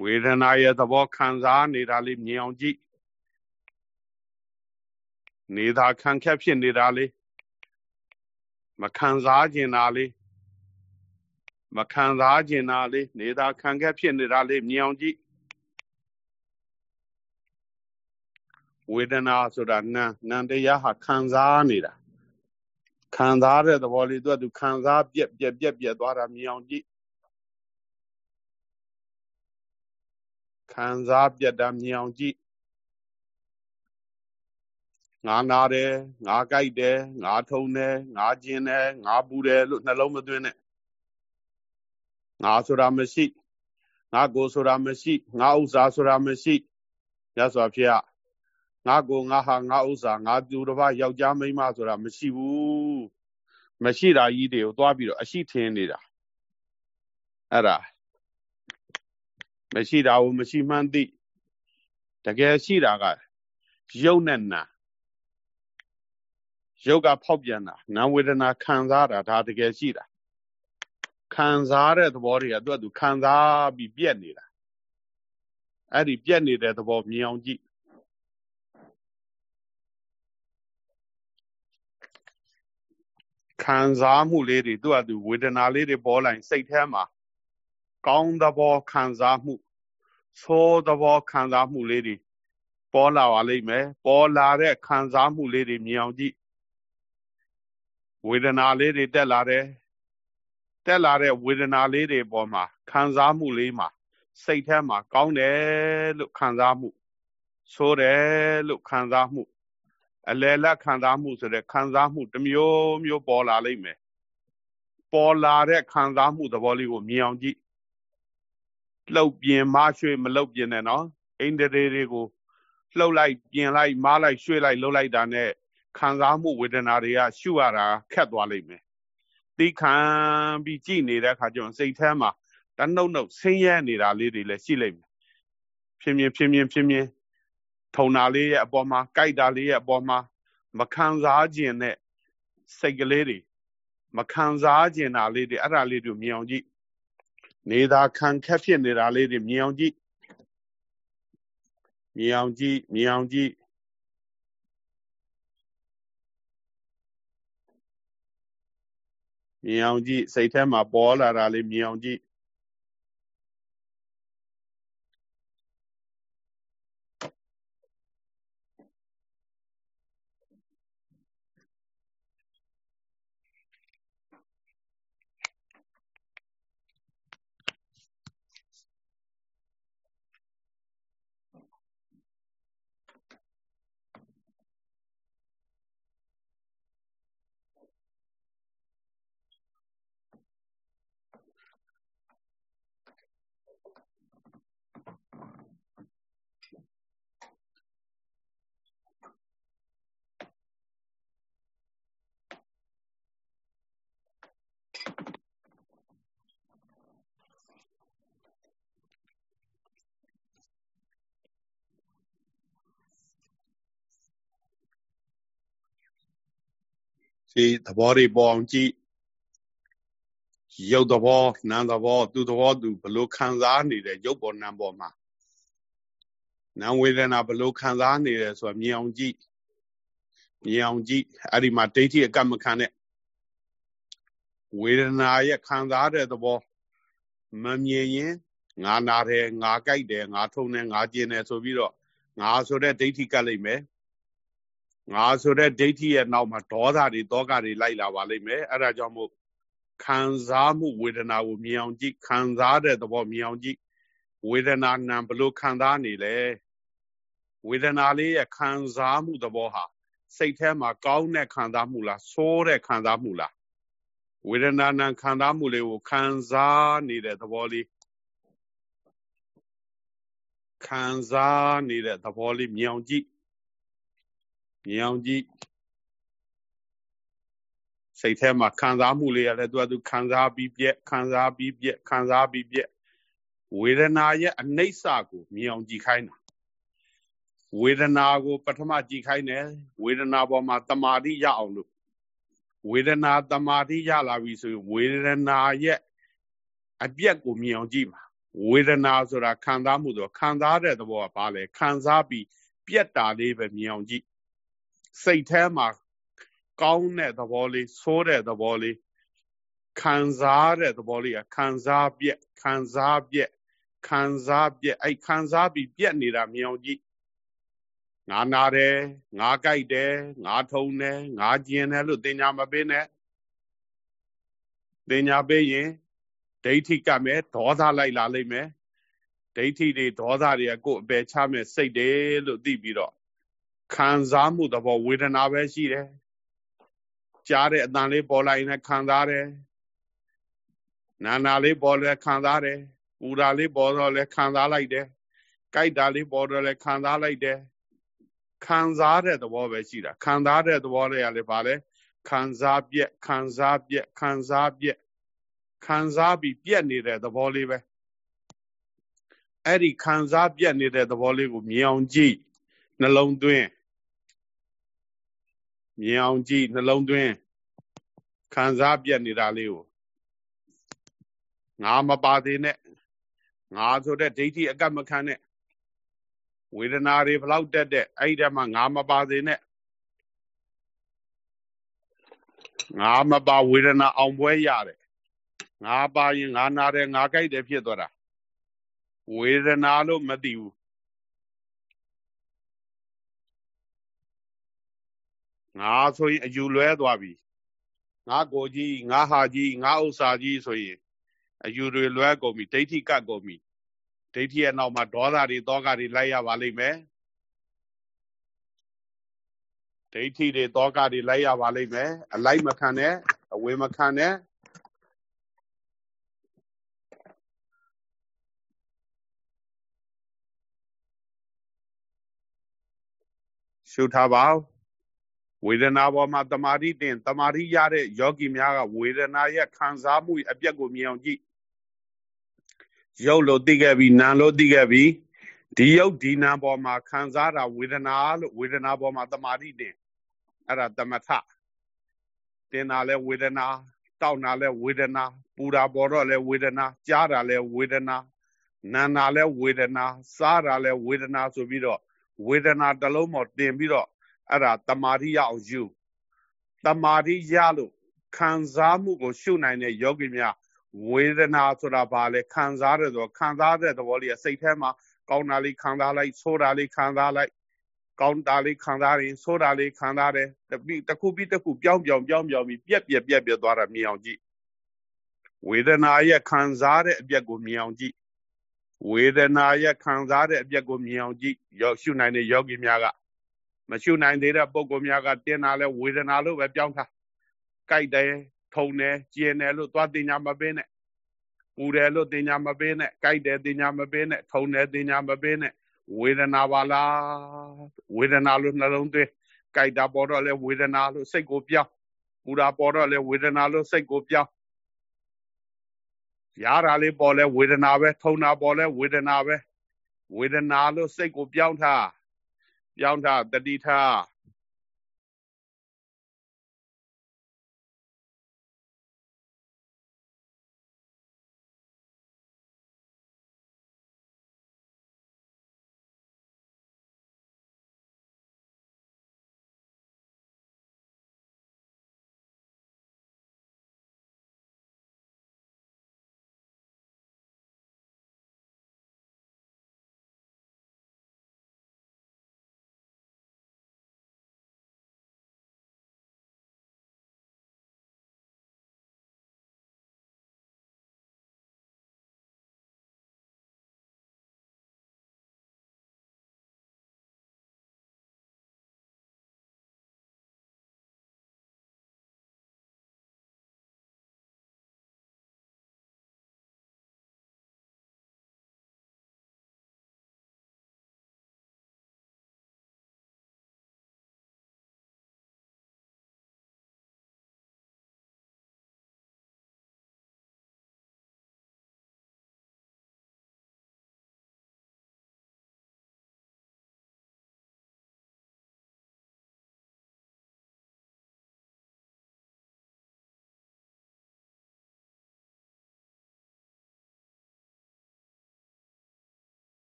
S1: ဝေဒနာရဲ့သဘောခံစားနေတာလေးမြင်အောင်ကြည့်နေသာခံခက်ဖြစ်နေတာလေးမခံစားကျင်တာလေးမခံစားကျင်တာလေးနေသာခံခက်ဖြစ်နေတာလေးမြင်အောင်ကြည့် ဝေဒနာဆိုတာနာနာတရားဟာခံစားနေတာခံစားတဲ့သဘောလေးသူကသူခံစားပြက်ပြက်ပြက်ပြက်သွားတာမြင်အောင်ကြည့်ခံစားပြက်တာမြင်အောင်ကြည့်ငါနာတယ်ငါကြိုက်တယ်ငါထုံတယ်ငါကျင်တယ်ငါပူတယ်လို့နှလုံးမသွင်းနဲ့ငါဆိုတာမရှိငါကိုဆိုတာမရှိငါဥစ္စာဆိုတာမရှိရသော်ဖေ ငါကိုငါဟာငါဥစ္စာငါသူတစ်ပါးယောက်ျားမိန်းမဆိုတာမရှိဘူးမရှိတာကြီးတွေကိုသွားပြီးတော့အရှိထင်းနေတာအဲ့ဒါမရှိတာကိုမရှိမှန်းသိတကယ်ရှိတာကယုတ်နဲ့နာယုတ်ကဖောက်ပြန်တာနာဝေဒနာခံစားတာဒါတကယ်ရှိတာခံစားတဲ့သဘောတွေကသူကသူခံစားပြီးပြက်နေတာအဲ့ဒီပြက်နေတဲ့သဘောမြင်အောင်ကြည့် ခံစားမှုလေးတွေသူကသူဝေဒနာလေးတွေပေါ်လာရင်စိတ်ထဲမှာကောင်းသဘောခံစားမှုဆိုးသဘောခံစားမှုလေးတွေပေါ်လာပါလိမ့်မယ်ပေါ်လာတဲ့ခံစားမှုလေးတွေမြင်အောင်ကြည့်ဝေဒနာလေးတွေတက်လာတယ်တက်လာတဲ့ဝေဒနာလေးတွေပေါ်မှာခံစားမှုလေးမှာစိတ်ထဲမှာကောင်းတယ်လို့ခံစားမှုဆိုးတယ်လို့ခံစားမှု အလယ်လက်ခံစားမှုဆိုတဲ့ခံစားမှုတစ်မျိုးမျိုးပေါ်လာလိမ့်မယ်ပေါ်လာတဲ့ခံစားမှုသဘောလေးကိုမြင်အောင်ကြည့်လှုပ်ပြင်းမရွှေ့မလှုပ်ပြင်းနဲ့နော်အိန္ဒြေတွေကိုလှုပ်လိုက်ပြင်လိုက်မားလိုက်ရွှေ့လိုက်လှုပ်လိုက်တာနဲ့ခံစားမှုဝေဒနာတွေကရှုရတာခက်သွားလိမ့်မယ်သိခံပြီးကြည်နေတဲ့အခါကျတော့စိတ်ထဲမှာတနှုတ်နှုတ်ဆင်းရဲနေတာလေးတွေလည်းရှိလိမ့်မယ်ဖြင်းဖြင်းဖြင်းဖြင်းဖြင်းဖြင်း ထုံတာလေးရဲ့အပေါ်မှာကြိုက်တာလေးရဲ့အပေါ်မှာမခံစားခြင်းနဲ့စိတ်ကလေးတွေမခံစားခြင်းတာလေးတွေအဲ့ဒါလေးတွေမြင်အောင်ကြည့်နေသာခံခက်ဖြစ်နေတာလေးတွေမြင်အောင်ကြည့်မြင်အောင်ကြည့်မြင်အောင်ကြည့်မြင်အောင်ကြည့်စိတ်ထဲမှာပေါ်လာတာလေးမြင်အောင်ကြည့် ဒီသဘောတွေပေါ်အောင်ကြည့်ရုပ်သဘောနာမ်သဘော သူသဘောသူဘလို့ခံစားနေတဲ့ရုပ်ပေါ်နာမ်ပေါ်မှာနာမ်ဝေဒနာဘလို့ခံစားနေတယ်ဆိုတာမြင်အောင်ကြည့်မြင်အောင်ကြည့်အဲ့ဒီမှာဒိဋ္ဌိအကမ္မခံတဲ့ဝေဒနာရဲ့ခံစားတဲ့သဘောမမြင်ရင်ငါနာတယ်ငါကြိုက်တယ်ငါထုံတယ်ငါကျင်တယ်ဆိုပြီးတော့ငါဆိုတဲ့ဒိဋ္ဌိကပ်လိုက်မယ် ငါဆိုတဲ့ဒိဋ္ဌိရဲ့နောက်မှာဒေါသတွေတောကတွေလိုက်လာပါလိမ့်မယ်အဲ့ဒါကြောင့်မို့ခံစားမှုဝေဒနာကိုမြင်အောင်ကြည့်ခံစားတဲ့သဘောမြင်အောင်ကြည့်ဝေဒနာနာဘလို့ခံစားနေလဲဝေဒနာလေးရဲ့ခံစားမှုသဘောဟာစိတ်ထဲမှာကောင်းတဲ့ခံစားမှုလားဆိုးတဲ့ခံစားမှုလားဝေဒနာနာခံစားမှုလေးကိုခံစားနေတဲ့သဘောလေးခံစားနေတဲ့သဘောလေးမြင်အောင်ကြည့် မြင်အောင်ကြည့်စိတ်ထဲမှာခံစားမှုလေးရလဲသူကသူခံစားပြီးပြက်ခံစားပြီးပြက်ခံစားပြီးပြက်ဝေဒနာရဲ့အနိစ္စကိုမြင်အောင်ကြည့်ခိုင်းတာဝေဒနာကိုပထမကြည့်ခိုင်းတယ်ဝေဒနာပေါ်မှာတမာတိရအောင်လို့ဝေဒနာတမာတိရလာပြီဆိုရင်ဝေဒနာရဲ့အပြက်ကိုမြင်အောင်ကြည့်ပါဝေဒနာဆိုတာခံစားမှုဆိုခံစားတဲ့သဘောကဘာလဲခံစားပြီးပြက်တာလေးပဲမြင်အောင်ကြည့် စိတ်ထဲမှာကောင်းတဲ့သဘောလေးဆိုးတဲ့သဘောလေးခံစားတဲ့သဘောလေးကခံစားပြက်ခံစားပြက်ခံစားပြက်အဲ့ခံစားပြီးပြက်နေတာမြင်အောင်ကြည့်ငါနာတယ်ငါကြိုက်တယ်ငါထုံတယ်ငါကျင်တယ်လို့တင်ညာမပေးနဲ့တင်ညာပေးရင်ဒိဋ္ဌိကမဲ့ဒေါသလိုက်လာလိမ့်မယ်ဒိဋ္ဌိတွေဒေါသတွေကကိုယ်အပယ်ချမဲ့စိတ်တယ်လို့သိပြီးတော့ ခံစားမှုသဘောဝေဒနာပဲရှိတယ်ကြားတဲ့အတန်လေးပေါ်လာရင်ခံစားတယ်နာနာလေးပေါ်လဲခံစားတယ်ပူတာလေးပေါ်တော့လဲခံစားလိုက်တယ်ကြိုက်တာလေးပေါ်တော့လဲခံစားလိုက်တယ်ခံစားတဲ့သဘောပဲရှိတာခံစားတဲ့သဘောလေးကလည်းဗာလဲခံစားပြက်ခံစားပြက်ခံစားပြက်ခံစားပြီးပြက်နေတဲ့သဘောလေးပဲအဲ့ဒီခံစားပြက်နေတဲ့သဘောလေးကိုမြင်အောင်ကြည့်နှလုံးသွင်း မြင်အောင်ကြည့်နှလုံးသွင်းခံစားပြက်နေတာလေးကိုငါမပါသေးနဲ့ငါဆိုတဲ့ဒိဋ္ဌိအကမ္မခံနဲ့ဝေဒနာတွေဘလောက်တက်တဲ့အဲ့ဒီတည်းမှာငါမပါသေးနဲ့ငါမပါဝေဒနာအောင်ပွဲရတယ်ငါပါရင်ငါနာတယ်ငါကြိုက်တယ်ဖြစ်သွားတာဝေဒနာလို့မသိဘူး ငါဆိုရင်အယူလွဲသွားပြီငါကိုကြီးငါဟာကြီးငါဥစ္စာကြီးဆိုရင်အယူတွေလွဲကုန်ပြီဒိဋ္ဌိကတ်ကုန်ပြီဒိဋ္ဌိရဲ့နောက်မှာဒေါသတွေတောကတွေလိုက်ရပါလိမ့်မယ်ဒိဋ္ဌိတွေတောကတွေလိုက်ရပါလိမ့်မယ်အလိုက်မခံနဲ့အဝေမခံနဲ့ရှုထားပါ ဝေဒနာပေါ်မှာတမာတိတင်တမာတိရတဲ့ယောဂီများကဝေဒနာရဲ့ခံစားမှုအပြက်ကိုမြင်အောင်ကြည့်ရုပ်လို့သိခဲ့ပြီနာမ်လို့သိခဲ့ပြီဒီရုပ်ဒီနာမ်ပေါ်မှာခံစားတာဝေဒနာလို့ဝေဒနာပေါ်မှာတမာတိတင်အဲ့ဒါတမထတင်တာလဲဝေဒနာတောက်တာလဲဝေဒနာပူတာပေါ်တော့လဲဝေဒနာကြားတာလဲဝေဒနာနာနာလဲဝေဒနာစားတာလဲဝေဒနာဆိုပြီးတော့ဝေဒနာတစ်လုံးပေါ်တင်ပြီးတော့ အဲ့ဒါတမာတိရအောင်ယူတမာတိရလို့ခံစားမှုကိုရှုနိုင်တဲ့ယောဂီများဝေဒနာဆိုတာဘာလဲခံစားတဲ့ဆိုခံစားတဲ့သဘောလေးကစိတ်ထဲမှာကောင်းတာလေးခံစားလိုက်ဆိုးတာလေးခံစားလိုက်ကောင်းတာလေးခံစားရင်ဆိုးတာလေးခံစားတယ်တပိတစ်ခုပြီးတစ်ခုပြောင်းပြောင်းပြောင်းပြောင်းပြီးပြက်ပြက်ပြက်ပြက်သွားတာမြင်အောင်ကြည့်ဝေဒနာရဲ့ခံစားတဲ့အပြက်ကိုမြင်အောင်ကြည့်ဝေဒနာရဲ့ခံစားတဲ့အပြက်ကိုမြင်အောင်ကြည့်ရောက်ရှုနိုင်တဲ့ယောဂီများက မရှုနိုင်သေးတဲ့ပုဂ္ဂိုလ်များကတင်တာလဲဝေဒနာလို့ပဲပြောင်းထားကြိုက်တယ်ထုံတယ်ကျင်တယ်လို့သွားတင်ညာမပေးနဲ့ပူတယ်လို့တင်ညာမပေးနဲ့ကြိုက်တယ်တင်ညာမပေးနဲ့ထုံတယ်တင်ညာမပေးနဲ့ဝေဒနာပါလားဝေဒနာလို့နှလုံးသွင်းကြိုက်တာပေါ်တော့လဲဝေဒနာလို့စိတ်ကိုပြောင်းပူတာပေါ်တော့လဲဝေဒနာလို့စိတ်ကိုပြောင်းရတာလေးပေါ်လဲဝေဒနာပဲထုံတာပေါ်လဲဝေဒနာပဲဝေဒနာလို့စိတ်ကိုပြောင်းထား ပြောင်းထားတတိထား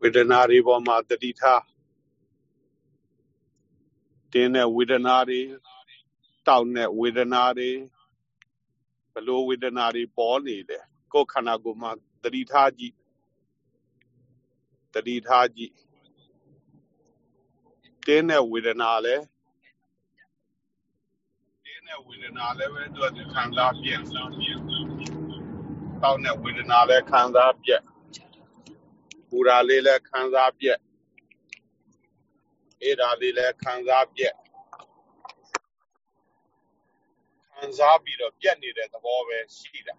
S1: ဝေဒနာတွေပေါ်မှာတတိထားတင်းတဲ့ဝေဒနာတွေတောက်တဲ့ဝေဒနာတွေဘလို့ဝေဒနာတွေပေါ်နေတယ်ကိုယ်ခန္ဓာကိုယ်မှာတတိထားကြည့်တတိထားကြည့်တင်းတဲ့ဝေဒနာလဲတင်းတဲ့ဝေဒနာလဲပဲသူကခံစားပြည့်တောက်တဲ့ဝေဒနာလဲခံစားပြည့် ပူရာလေးလဲခံစားပြည့်အေးဓာလေးလဲခံစားပြည့်ခံစားပြီးတော့ပြက်နေတဲ့သဘောပဲရှိတာ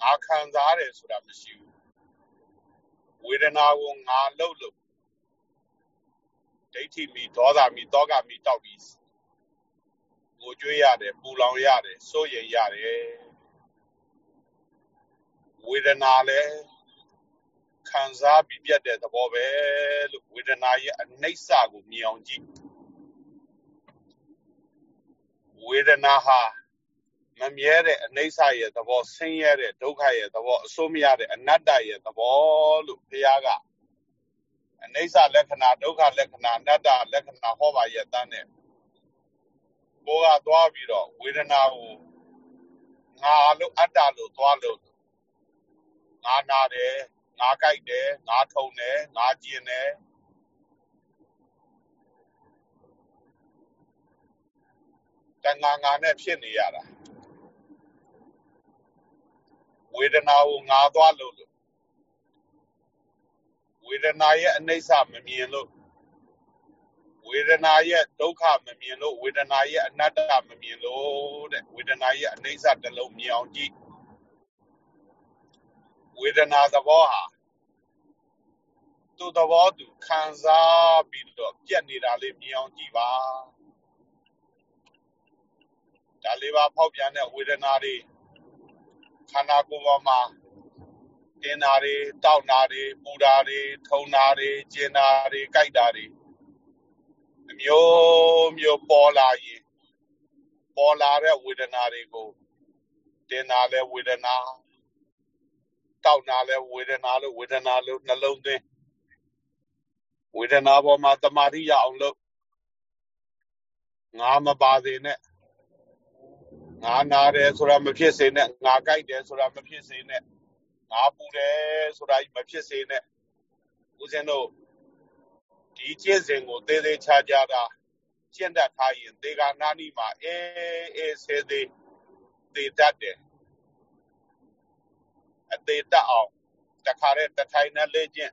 S1: ငါခံစားတယ်ဆိုတာမရှိဘူးဝေဒနာကိုငါလှုပ်လို့ဒိဋ္ဌိမီဒေါသမီတောကမီတောက်ပြီးကိုကြွေးရတယ်ပူလောင်ရတယ်စိုးရိမ်ရတယ်ဝေဒနာလဲ ခံစားပြီးပြတ်တဲ့သဘောပဲလို့ဝေဒနာရဲ့အနိစ္စကိုမြင်အောင်ကြည့်ဝေဒနာဟာမမြဲတဲ့အနိစ္စရဲ့သဘောဆင်းရဲတဲ့ဒုက္ခရဲ့သဘောအစိုးမရတဲ့အနတ္တရဲ့သဘောလို့ဘုရားကအနိစ္စလက္ခဏာဒုက္ခလက္ခဏာအနတ္တလက္ခဏာဟောပါရဲ့တန်းနဲ့ကိုကသွားပြီးတော့ဝေဒနာကိုငါလို့အတ္တလို့သွားလို့ငါနာတယ် ငါကြိုက်တယ်ငါထုံတယ်ငါကျင်တယ်တဏှာငါနဲ့ဖြစ်နေရတာဝေဒနာကိုငါသွားလို့လို့ဝေဒနာရဲ့အနိစ္စမမြင်လို့ဝေဒနာရဲ့ဒုက္ခမမြင်လို့ဝေဒနာရဲ့အနတ္တမမြင်လို့တဲ့ဝေဒနာရဲ့အနိစ္စတစ်လုံးမြင်အောင်ကြည့် ဝေဒနာသဘောဟာသူ့သဘောသူခံစားပြီးတော့ပြက်နေတာလေးမြင်အောင်ကြည့်ပါဒါလေးပါဖောက်ပြန်တဲ့ဝေဒနာတွေခန္ဓာကိုယ်ပေါ်မှာတင်းတာတွေတောက်တာတွေပူတာတွေထုံတာတွေကျင်တာတွေကြိုက်တာတွေအမျိုးမျိုးပေါ်လာရင်ပေါ်လာတဲ့ဝေဒနာတွေကိုတင်တာလဲဝေဒနာ တောက်တာလဲဝေဒနာလို့ဝေဒနာလို့နှလုံးသွင်းဝေဒနာပေါ်မှာတမာတိရအောင်လို့ငါမပါစေနဲ့ငါနာတယ်ဆိုတာမဖြစ်စေနဲ့ငါကြိုက်တယ်ဆိုတာမဖြစ်စေနဲ့ငါပူတယ်ဆိုတာမဖြစ်စေနဲ့ဦးဇင်းတို့ဒီကျင့်စဉ်ကိုသေးသေးချာချာတာကျင့်တတ်ထားရင်သေကနာနီမှာအေးအေးဆေးသေးသေတတ်တယ် အသေးတတ်အောင်တခါတည်းတထိုင်နဲ့လေ့ကျင့်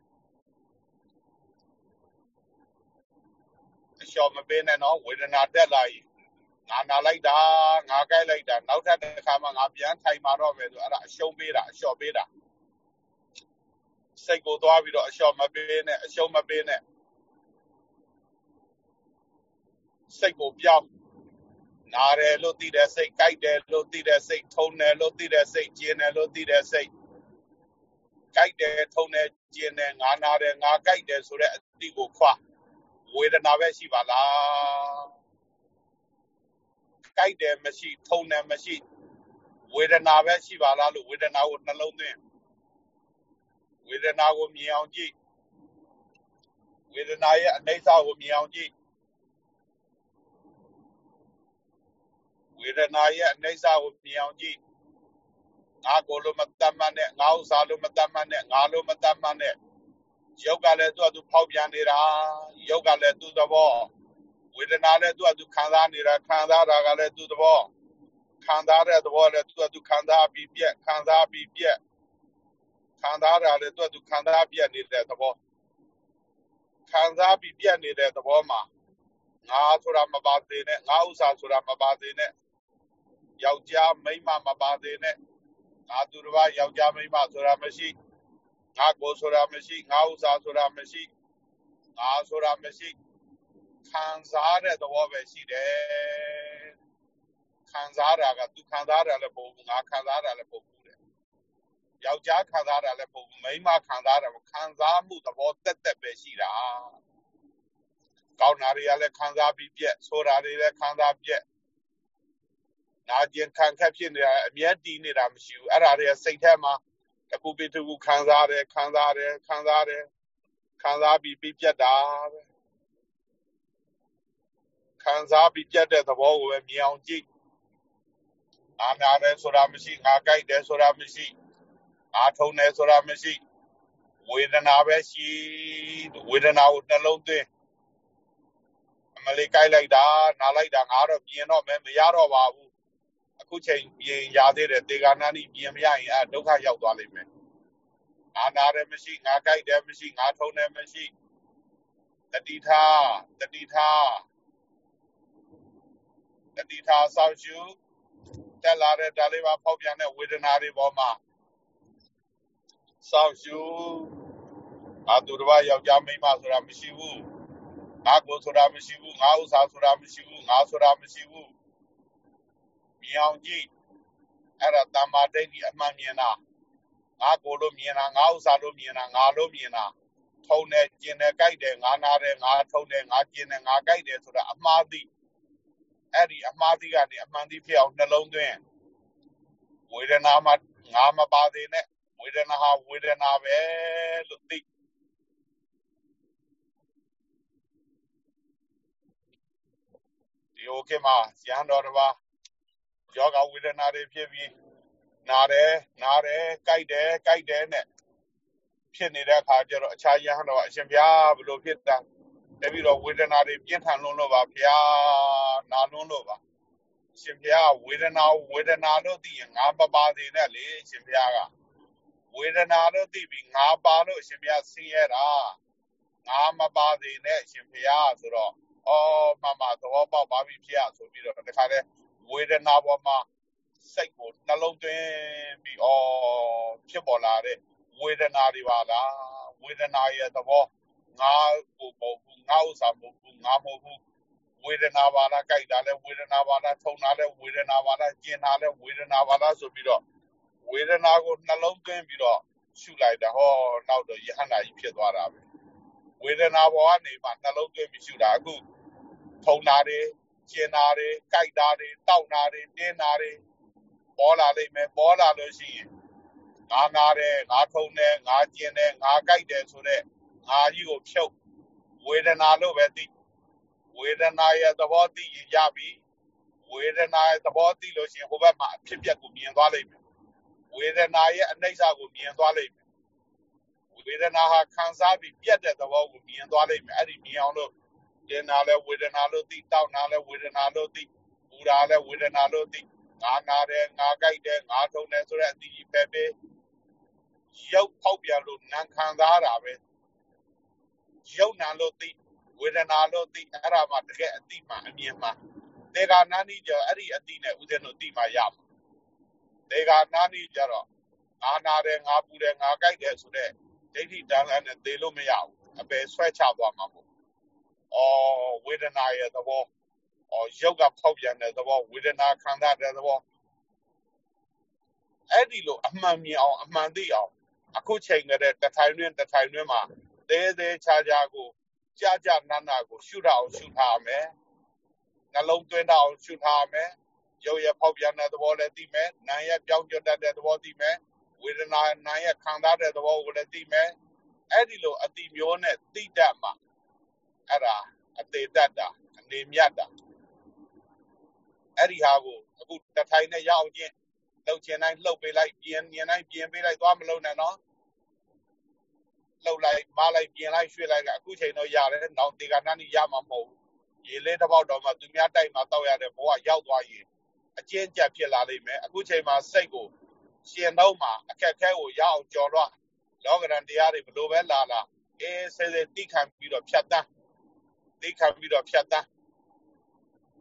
S1: အလျှော်မပေးနဲ့နော်ဝေဒနာတက်လာရင်ငါနာလိုက်တာငါကြိုက်လိုက်တာနောက်ထပ်တစ်ခါမှငါပြန်ထိုင်มาတော့မယ်ဆိုအဲ့ဒါအရှုံးပေးတာအလျှော်ပေးတာစိတ်ကိုသွားပြီးတော့အလျှော်မပေးနဲ့အရှုံးမပေးနဲ့စိတ်ကိုပြောင်းနာတယ်လို့သိတဲ့စိတ်ကြိုက်တယ်လို့သိတဲ့စိတ်ထုံတယ်လို့သိတဲ့စိတ်ကျင်တယ်လို့သိတဲ့စိတ် ကြိုက်တယ်ထုံတယ်ကျင်တယ်ငါနာတယ်ငါကြိုက်တယ်ဆိုတဲ့အတိကိုခွာဝေဒနာပဲရှိပါလားကြိုက်တယ်မရှိထုံတယ်မရှိဝေဒနာပဲရှိပါလားလို့ဝေဒနာကိုနှလုံးသွင်းဝေဒနာကိုမြင်အောင်ကြည့်ဝေဒနာရဲ့အနိစ္စကိုမြင်အောင်ကြည့်ဝေဒနာရဲ့အနိစ္စကိုမြင်အောင်ကြည့် ငါကိုလိုမတတ်မှတ်နဲ့ငါဥစ္စာလိုမတတ်မှတ်နဲ့ငါလိုမတတ်မှတ်နဲ့ရုပ်ကလည်းသူ့အတူဖောက်ပြန်နေတာရုပ်ကလည်းသူ့သဘောဝေဒနာလည်းသူ့အတူခံစားနေတာခံစားတာကလည်းသူ့သဘောခံစားတဲ့သဘောလည်းသူ့အတူခံစားပြီးပြက်ခံစားပြီးပြက်ခံစားတာလည်းသူ့အတူခံစားပြက်နေတဲ့သဘောခံစားပြီးပြက်နေတဲ့သဘောမှာငါဆိုတာမပါသေးနဲ့ငါဥစ္စာဆိုတာမပါသေးနဲ့ယောက်ျားမိန်းမမပါသေးနဲ့ ငါသူတစ်ပါးယောက်ျားမိန်းမဆိုတာမရှိငါကိုဆိုတာမရှိငါဥစ္စာဆိုတာမရှိငါဆိုတာမရှိခံစားတဲ့သဘောပဲရှိတယ်ခံစားတာကသူခံစားတာလည်းပုံငါခံစားတာလည်းပုံဘူးတဲ့ယောက်ျားခံစားတာလည်းပုံမိန်းမခံစားတာခံစားမှုသဘောတက်တက်ပဲရှိတာကောင်းတာတွေကလည်းခံစားပြီးပြက်ဆိုတာတွေလည်းခံစားပြက် နာကျင်ခံခက်ဖြစ်နေတာအမျက်တီးနေတာမရှိဘူးအဲ့ဒါတွေကစိတ်ထဲမှာတခုပြီးတခုခံစားတယ်ခံစားတယ်ခံစားတယ်ခံစားပြီးပြီးပြတ်တာပဲခံစားပြီးပြတ်တဲ့သဘောကိုပဲမြင်အောင်ကြည့်ငါနာတယ်ဆိုတာမရှိငါကြိုက်တယ်ဆိုတာမရှိငါထုံတယ်ဆိုတာမရှိဝေဒနာပဲရှိဝေဒနာကိုနှလုံးသွင်းအမလေးကြိုက်လိုက်တာနားလိုက်တာငါတော့ပြင်တော့မယ်မရတော့ပါဘူး အခုချိန်ပြင်ရသေးတယ်တေဂာနာနီပြင်မရရင်အဲဒုက္ခရောက်သွားလိမ့်မယ်ငါနာတယ်မရှိငါကြိုက်တယ်မရှိငါထုံတယ်မရှိတတိထားတတိထားတတိထားဆောက်ရှုတက်လာတဲ့ဒါလေးပါဖောက်ပြန်တဲ့ဝေဒနာတွေပေါ်မှာဆောက်ရှုအာသူတစ်ပါးယောက်ျားမိန်းမဆိုတာမရှိဘူးငါကိုဆိုတာမရှိဘူးငါဥစ္စာဆိုတာမရှိဘူးငါဆိုတာမရှိဘူး မြင်အောင်ကြည့်အဲ့ဒါတမ္မာဒိဋ္ဌိအမှန်မြင်တာငါကိုယ်လိုမြင်တာငါဥစ္စာလိုမြင်တာငါလိုမြင်တာထုံတယ်ကျင်တယ်ကြိုက်တယ်ငါနာတယ်ငါထုံတယ်ငါကျင်တယ်ငါကြိုက်တယ်ဆိုတာအမှားသိအဲ့ဒီအမှားသိကနေအမှန်သိဖြစ်အောင်နှလုံးသွင်းဝေဒနာမှာငါမပါသေးနဲ့ဝေဒနာဟာဝေဒနာပဲလို့သိဒီ okay မှာရဟန်းတော်တစ်ပါး ယောဂဝေဒနာတွေဖြစ်ပြီးနာတယ်နာတယ်ကြိုက်တယ်ကြိုက်တယ်နဲ့ဖြစ်နေတဲ့အခါကျတော့အခြားယဟန်တော်အရှင်ဘုရားဘလို့ဖြစ်တာတပြီးတော့ဝေဒနာတွေပြင်းထန်လွန်းလို့ပါဘုရားနာလွန်းလို့ပါအရှင်ဘုရားဝေဒနာဝေဒနာလို့သိရင်ငါမပါသေးနဲ့လေအရှင်ဘုရားကဝေဒနာလို့သိပြီးငါပါလို့အရှင်ဘုရားဆင်းရဲတာငါမပါသေးနဲ့အရှင်ဘုရားဆိုတော့အော်မမသဘောပေါက်ပါပြီဖေရဆိုပြီးတော့တခါတည်း ဝေဒနာပေါ်မှာစိတ်ကိုနှလုံးသွင်းပြီးအော်ဖြစ်ပေါ်လာတဲ့ဝေဒနာတွေပါလားဝေဒနာရဲ့သဘောငါကိုပေါ့ဘူးငါဥစ္စာမဟုတ်ဘူးငါမဟုတ်ဘူးဝေဒနာပါလားကြိုက်တာလဲဝေဒနာပါလားထုံတာလဲဝေဒနာပါလားကျင်တာလဲဝေဒနာပါလားဆိုပြီးတော့ဝေဒနာကိုနှလုံးသွင်းပြီးတော့ရှုလိုက်တာဟောနောက်တော့ယဟန္တာကြီးဖြစ်သွားတာပဲဝေဒနာပေါ်ကနေမှနှလုံးသွင်းပြီးရှုတာအခုထုံတာတွေ ကျင်တာတွေကြိုက်တာတွေတောက်တာတွေတင်းတာတွေပေါ်လာလိမ့်မယ်ပေါ်လာလို့ရှိရင်ငါနာတယ်ငါထုံတယ်ငါကျင်တယ်ငါကြိုက်တယ်ဆိုတော့ငါကြီးကိုဖြုတ်ဝေဒနာလို့ပဲသိဝေဒနာရဲ့သဘောသိရင်ရပြီဝေဒနာရဲ့သဘောသိလို့ရှိရင်ဟိုဘက်မှာအဖြစ်ပြက်ကိုမြင်သွားလိမ့်မယ်ဝေဒနာရဲ့အနိစ္စကိုမြင်သွားလိမ့်မယ်ဝေဒနာဟာခံစားပြီးပြက်တဲ့သဘောကိုမြင်သွားလိမ့်မယ်အဲ့ဒီမြင်အောင်လို့ ကျင်နာလဲဝေဒနာလို့သိတောက်နာလဲဝေဒနာလို့သိပူတာလဲဝေဒနာလို့သိငါနာတယ်ငါကြိုက်တယ်ငါထုံတယ်ဆိုတဲ့အတိကြီးပဲပဲရုပ်ဖောက်ပြန်လို့နာခံစားတာပဲရုပ်နာလို့သိဝေဒနာလို့သိအဲ့ဒါမှတကယ်အတိမှအမြင်မှဒေဂာနာနီကျော်အဲ့ဒီအတိနဲ့ဥစဉ်တို့သိမှရမှာဒေဂာနာနီကျတော့ငါနာတယ်ငါပူတယ်ငါကြိုက်တယ်ဆိုတဲ့ဒိဋ္ဌိတန်လန်းနဲ့သေလို့မရဘူးအပယ်ဆွဲချသွားမှာပေါ့အော် ဝေဒနာရဲ့သဘောအော်ရုပ်ကဖောက်ပြန်တဲ့သဘောဝေဒနာခံစားတဲ့သဘောအဲ့ဒီလိုအမှန်မြင်အောင်အမှန်သိအောင်အခုချိန်ကြတဲ့တထိုင်တွင်တထိုင်တွင်မှာသေးသေးချာချာကိုကြာကြာနာနာကို ရှုထားအောင်ရှုထားမယ်နှလုံးသွင်းအောင်ရှုထားမယ်ရုပ်ရဖောက်ပြန်တဲ့သဘောလည်းသိမယ်နာမ်ရပြောင်းကျတတ်တဲ့သဘောသိမယ်ဝေဒနာနာမ်ရခံစားတဲ့သဘောကိုလည်းသိမယ်အဲ့ဒီလိုအတိမျိုးနဲ့သိတတ်မှာ အဲ့ဒါအသေးတတ်တာအနေမြတ်တာအဲ့ဒီဟာကိုအခုတထိုင်နဲ့ရအောင်ချင်းလှုပ်ချင်တိုင်းလှုပ်ပေးလိုက်ပြင်မြင်တိုင်းပြင်ပေးလိုက်သွားမလုံးနဲ့နော်လှုပ်လိုက်မလိုက်ပြင်လိုက်ရွှေ့လိုက်အခုချိန်တော့ရတယ်နောက်တေကနာနီရမှာမဟုတ်ဘူးရေလေးတစ်ပေါက်တော့မှသူများတိုက်မှာတောက်ရတဲ့ဘဝရောက်သွားရင်အကျဉ်းကျပ်ဖြစ်လာလိမ့်မယ်အခုချိန်မှာစိတ်ကိုရှင်တော့မှာအခက်ခဲကိုရအောင်ကြော်တော့လောကရန်တရားတွေဘလို့ပဲလာလာအေးစေစေတိခံပြီးတော့ဖြတ်တန်း တိခံပြီးတော့ဖြတ်တန်း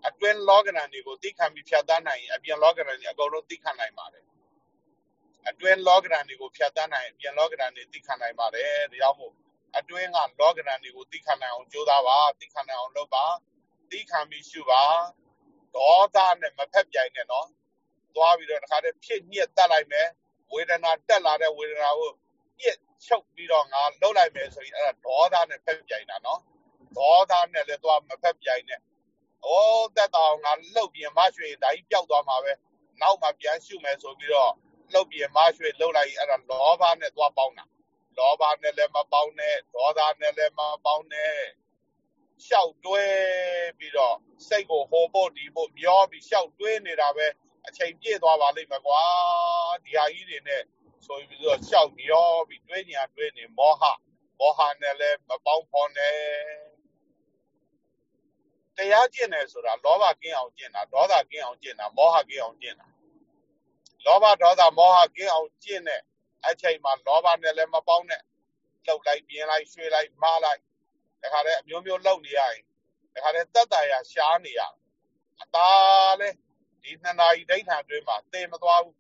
S1: အတွင်းလောကရန်တွေကိုသိခံပြီးဖြတ်တန်းနိုင်ရင်အပြင်လောကရန်တွေအကုန်လုံးသိခံနိုင်ပါတယ်အတွင်းလောကရန်တွေကိုဖြတ်တန်းနိုင်ရင်အပြင်လောကရန်တွေသိခံနိုင်ပါတယ်ဒါကြောင့်မို့အတွင်းကလောကရန်တွေကိုသိခံနိုင်အောင်ကြိုးစားပါသိခံနိုင်အောင်လုပ်ပါသိခံပြီးရှုပါဒေါသနဲ့မဖက်ပြိုင်နဲ့နော်သွားပြီးတော့တခါတည်းဖြစ်ညစ်တက်လိုက်မယ်ဝေဒနာတက်လာတဲ့ဝေဒနာကိုညစ်ချုပ်ပြီးတော့ငါလှုပ်လိုက်မယ်ဆိုရင်အဲ့ဒါဒေါသနဲ့ဖက်ပြိုင်တာနော် ဒေါသနဲ့လည်းသွားမဖက်ပြိုင်နဲ့ဩတက်တော်ငါလှုပ်ပြင်မရွှေဒါကြီးပျောက်သွားမှာပဲနောက်မှပြန်ရှုမယ်ဆိုပြီးတော့
S2: လှုပ်ပြမရွှေလှုပ်လိုက်အဲ့ဒါလောဘနဲ့သွားပေါင်းတာလောဘနဲ့လည်းမပေါင်းနဲ့ဒေါသနဲ့လည်းမပေါင်းနဲ့ရှောက်တွဲပြီးတော့စိတ်ကိုဟိုဖို့ဒီဖို့မျောပြီးရှောက်တွဲနေတာပဲအချိန်ပြည့်သွားပါလိမ့်မယ်ကွာဒီဟာကြီးတွေနဲ့ဆိုပြီးတော့ရှောက်မျောပြီးတွဲညာတွဲနေမောဟမောဟနဲ့လည်းမပေါင်းဖော်နဲ့ တရားကျင့်တယ်ဆိုတာလောဘကင်းအောင်ကျင့်တာဒေါသကင်းအောင်ကျင့်တာမောဟကင်းအောင်ကျင့်တာလောဘဒေါသမောဟကင်းအောင်ကျင့်တဲ့အချိန်မှာလောဘနဲ့လည်းမပေါင်းနဲ့လှုပ်လိုက်ပြင်းလိုက်ရွှေ့လိုက်မှားလိုက်တခါတည်းအမျိုးမျိုးလှုပ်နေရရင်တခါတည်းတက်တာရရှားနေရအသာလဲဒီနှစ်နာရီဒိဋ္ဌာအတွင်းမှာသေမသွားဘူး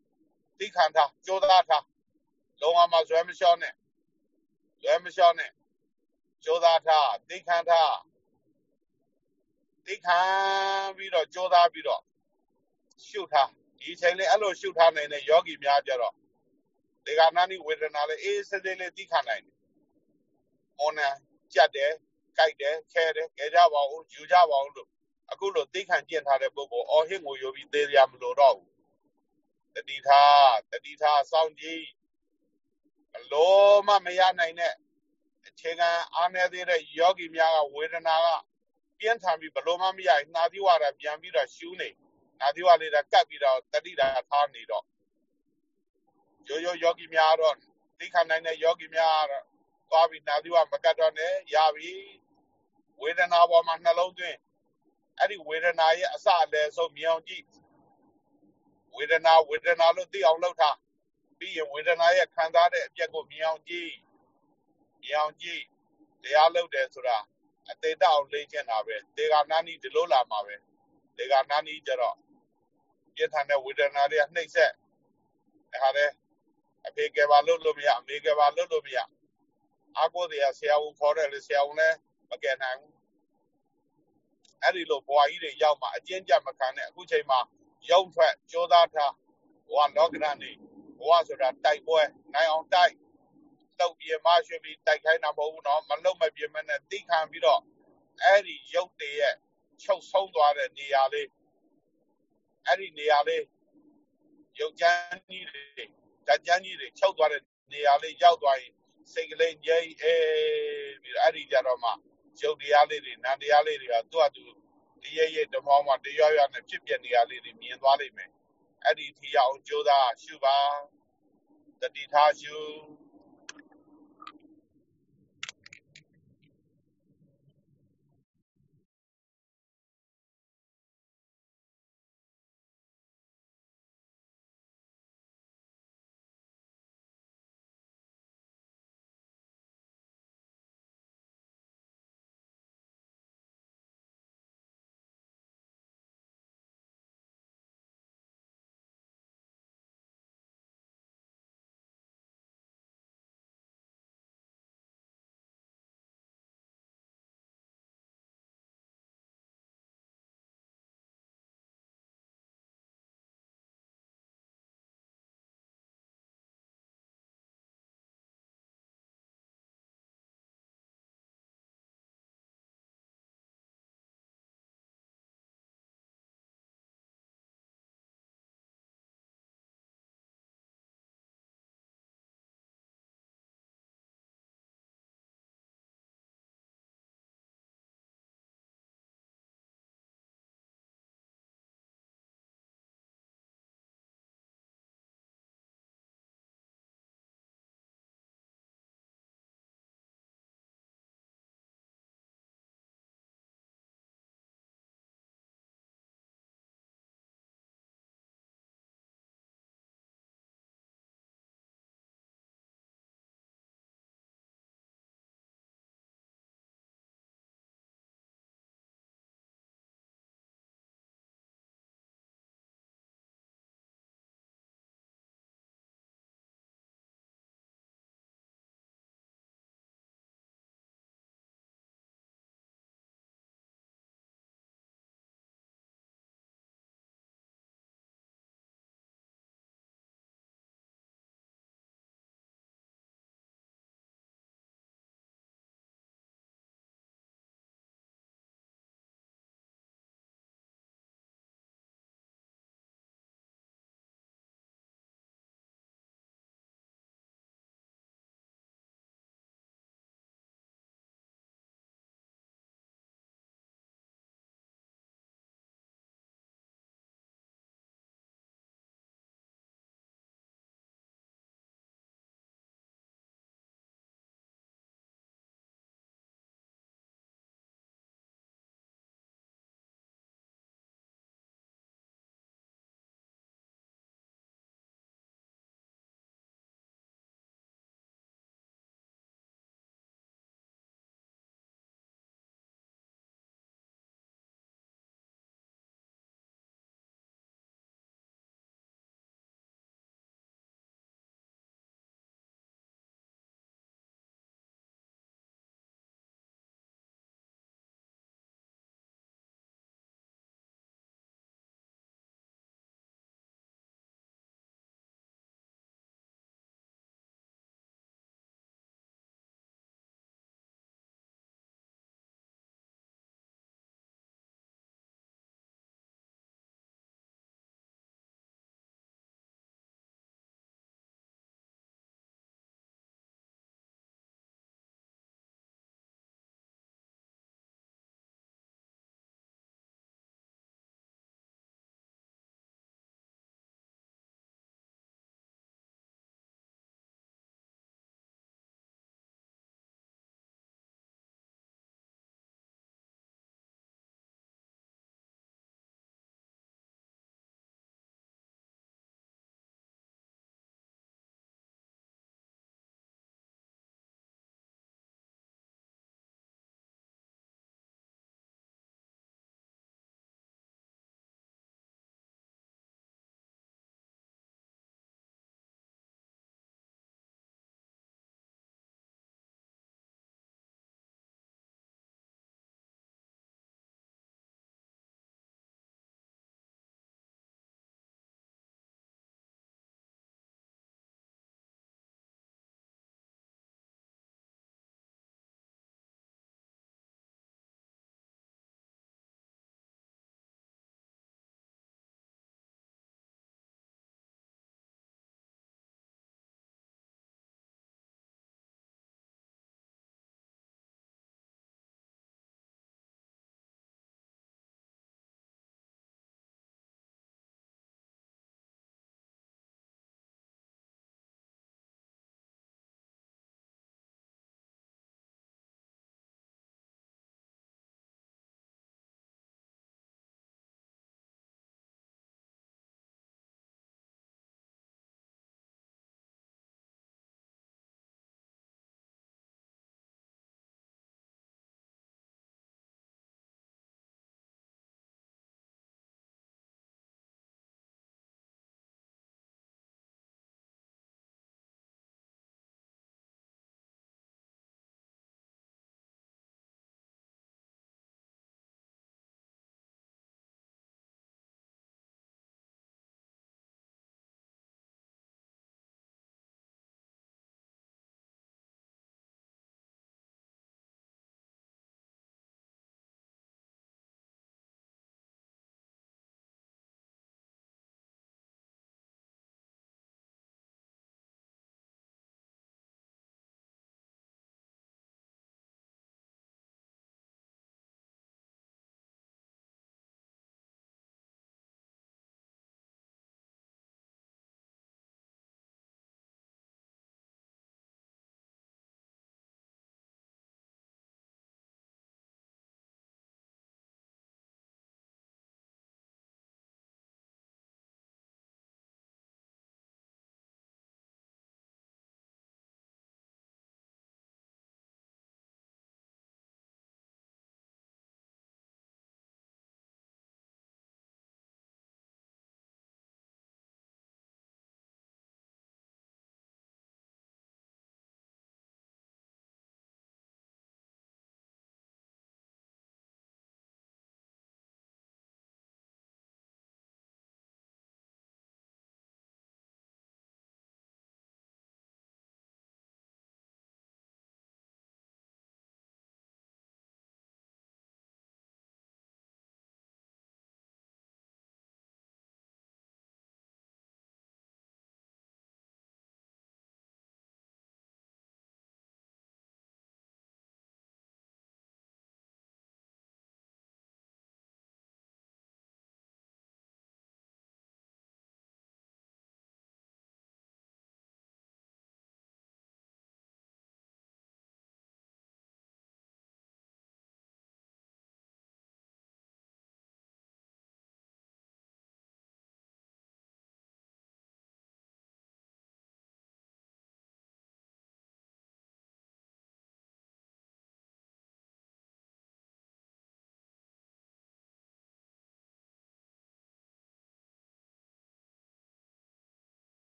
S2: သိခံထားကြိုးစားထားလုံးဝမဇွဲမလျှော့နဲ့ဇွဲမလျှော့နဲ့ကြိုးစားထားသိခံထား သိခံပြီးတော့ကြိုးစားပြီးတော့ရှုထားဒီချိန်လေးအဲ့လိုရှုထားနိုင်တဲ့ယောဂီများကြတော့ဒီကနာနိဝေဒနာလေးအေးစသေးလေးသိခံနိုင်တယ်။မောနာကြက်တယ်၊ကြိုက်တယ်၊ခဲတယ်၊ခဲကြပါဦး၊ယူကြပါဦးလို့အခုလိုသိခံကျင့်ထားတဲ့ပုဂ္ဂိုလ်အော်ဟစ်ငိုယိုပြီးသေးရမလို့တော့ဘူး။တတိထားတတိထားစောင့်ကြည့်ဘလို့မှမရနိုင်တဲ့အခြေခံအားနည်းသေးတဲ့ယောဂီများကဝေဒနာက ပြင်းထန်ပြီးဘလို့မှမရရင်နှာသီးဝါဒပြန်ပြီးတော့ရှူးနေနှာသီးဝါလေးကကပ်ပြီးတော့တတိတာထားနေတော့ရိုးရိုးယောဂီများတော့သိခံနိုင်တဲ့ယောဂီများတော့သွားပြီးနာသီဝမကတ်တော့နဲ့ရပြီဝေဒနာပေါ်မှာနှလုံးသွင်းအဲ့ဒီဝေဒနာရဲ့အစအလယ်ဆုံးမြင်အောင်ကြည့်ဝေဒနာဝေဒနာလို့သိအောင်လုပ်ထားပြီးရင်ဝေဒနာရဲ့ခံစားတဲ့အပြက်ကိုမြင်အောင်ကြည့်မြင်အောင်ကြည့်တရားလုပ်တယ်ဆိုတာ အသေးတအောင်လိမ့်ချင်တာပဲဒေဂာနာနီဒီလိုလာမှာပဲဒေဂာနာနီကျတော့ပြထန်တဲ့ဝေဒနာတွေကနှိမ့်ဆက်ဒါဟာတဲ့အဖေကဘာလို့လို့မရအမေကဘာလို့လို့မရအာကိုတရားဆရာဝန်ခေါ်တယ်လေဆရာဝန်လည်းမကယ်နိုင်ဘူးအဲ့ဒီလိုဘွာကြီးတွေရောက်မှအကျဉ်းကြမခံနဲ့အခုချိန်မှာရုံထွက်ကြိုးစားထားဘဝလောကရန်နေဘဝဆိုတာတိုက်ပွဲနိုင်အောင်တိုက် လှုပ်ပြမရွှေပြီးတိုက်ခိုင်းတာမဟုတ်ဘူးနော်မလှုပ်မပြမနဲ့သိခံပြီးတော့အဲ့ဒီရုပ်တွေရဲ့ချုပ်ဆုံးသွားတဲ့နေရာလေးအဲ့ဒီနေရာလေးရုပ်ချမ်းကြီးတွေဓာတ်ချမ်းကြီးတွေချုပ်သွားတဲ့နေရာလေးရောက်သွားရင်စိတ်ကလေးငြိမ်အေးပြီးအဲ့ဒီကြတော့မှရုပ်တရားလေးတွေနာမ်တရားလေးတွေကသူ့အတူတရရဲ့ဓမ္မောမှာတရားရနဲ့ဖြစ်ပြနေရလေးတွေမြင်သွားလိမ့်မယ်အဲ့ဒီထီရအောင်ကြိုးစားရှုပါတတိထားရှု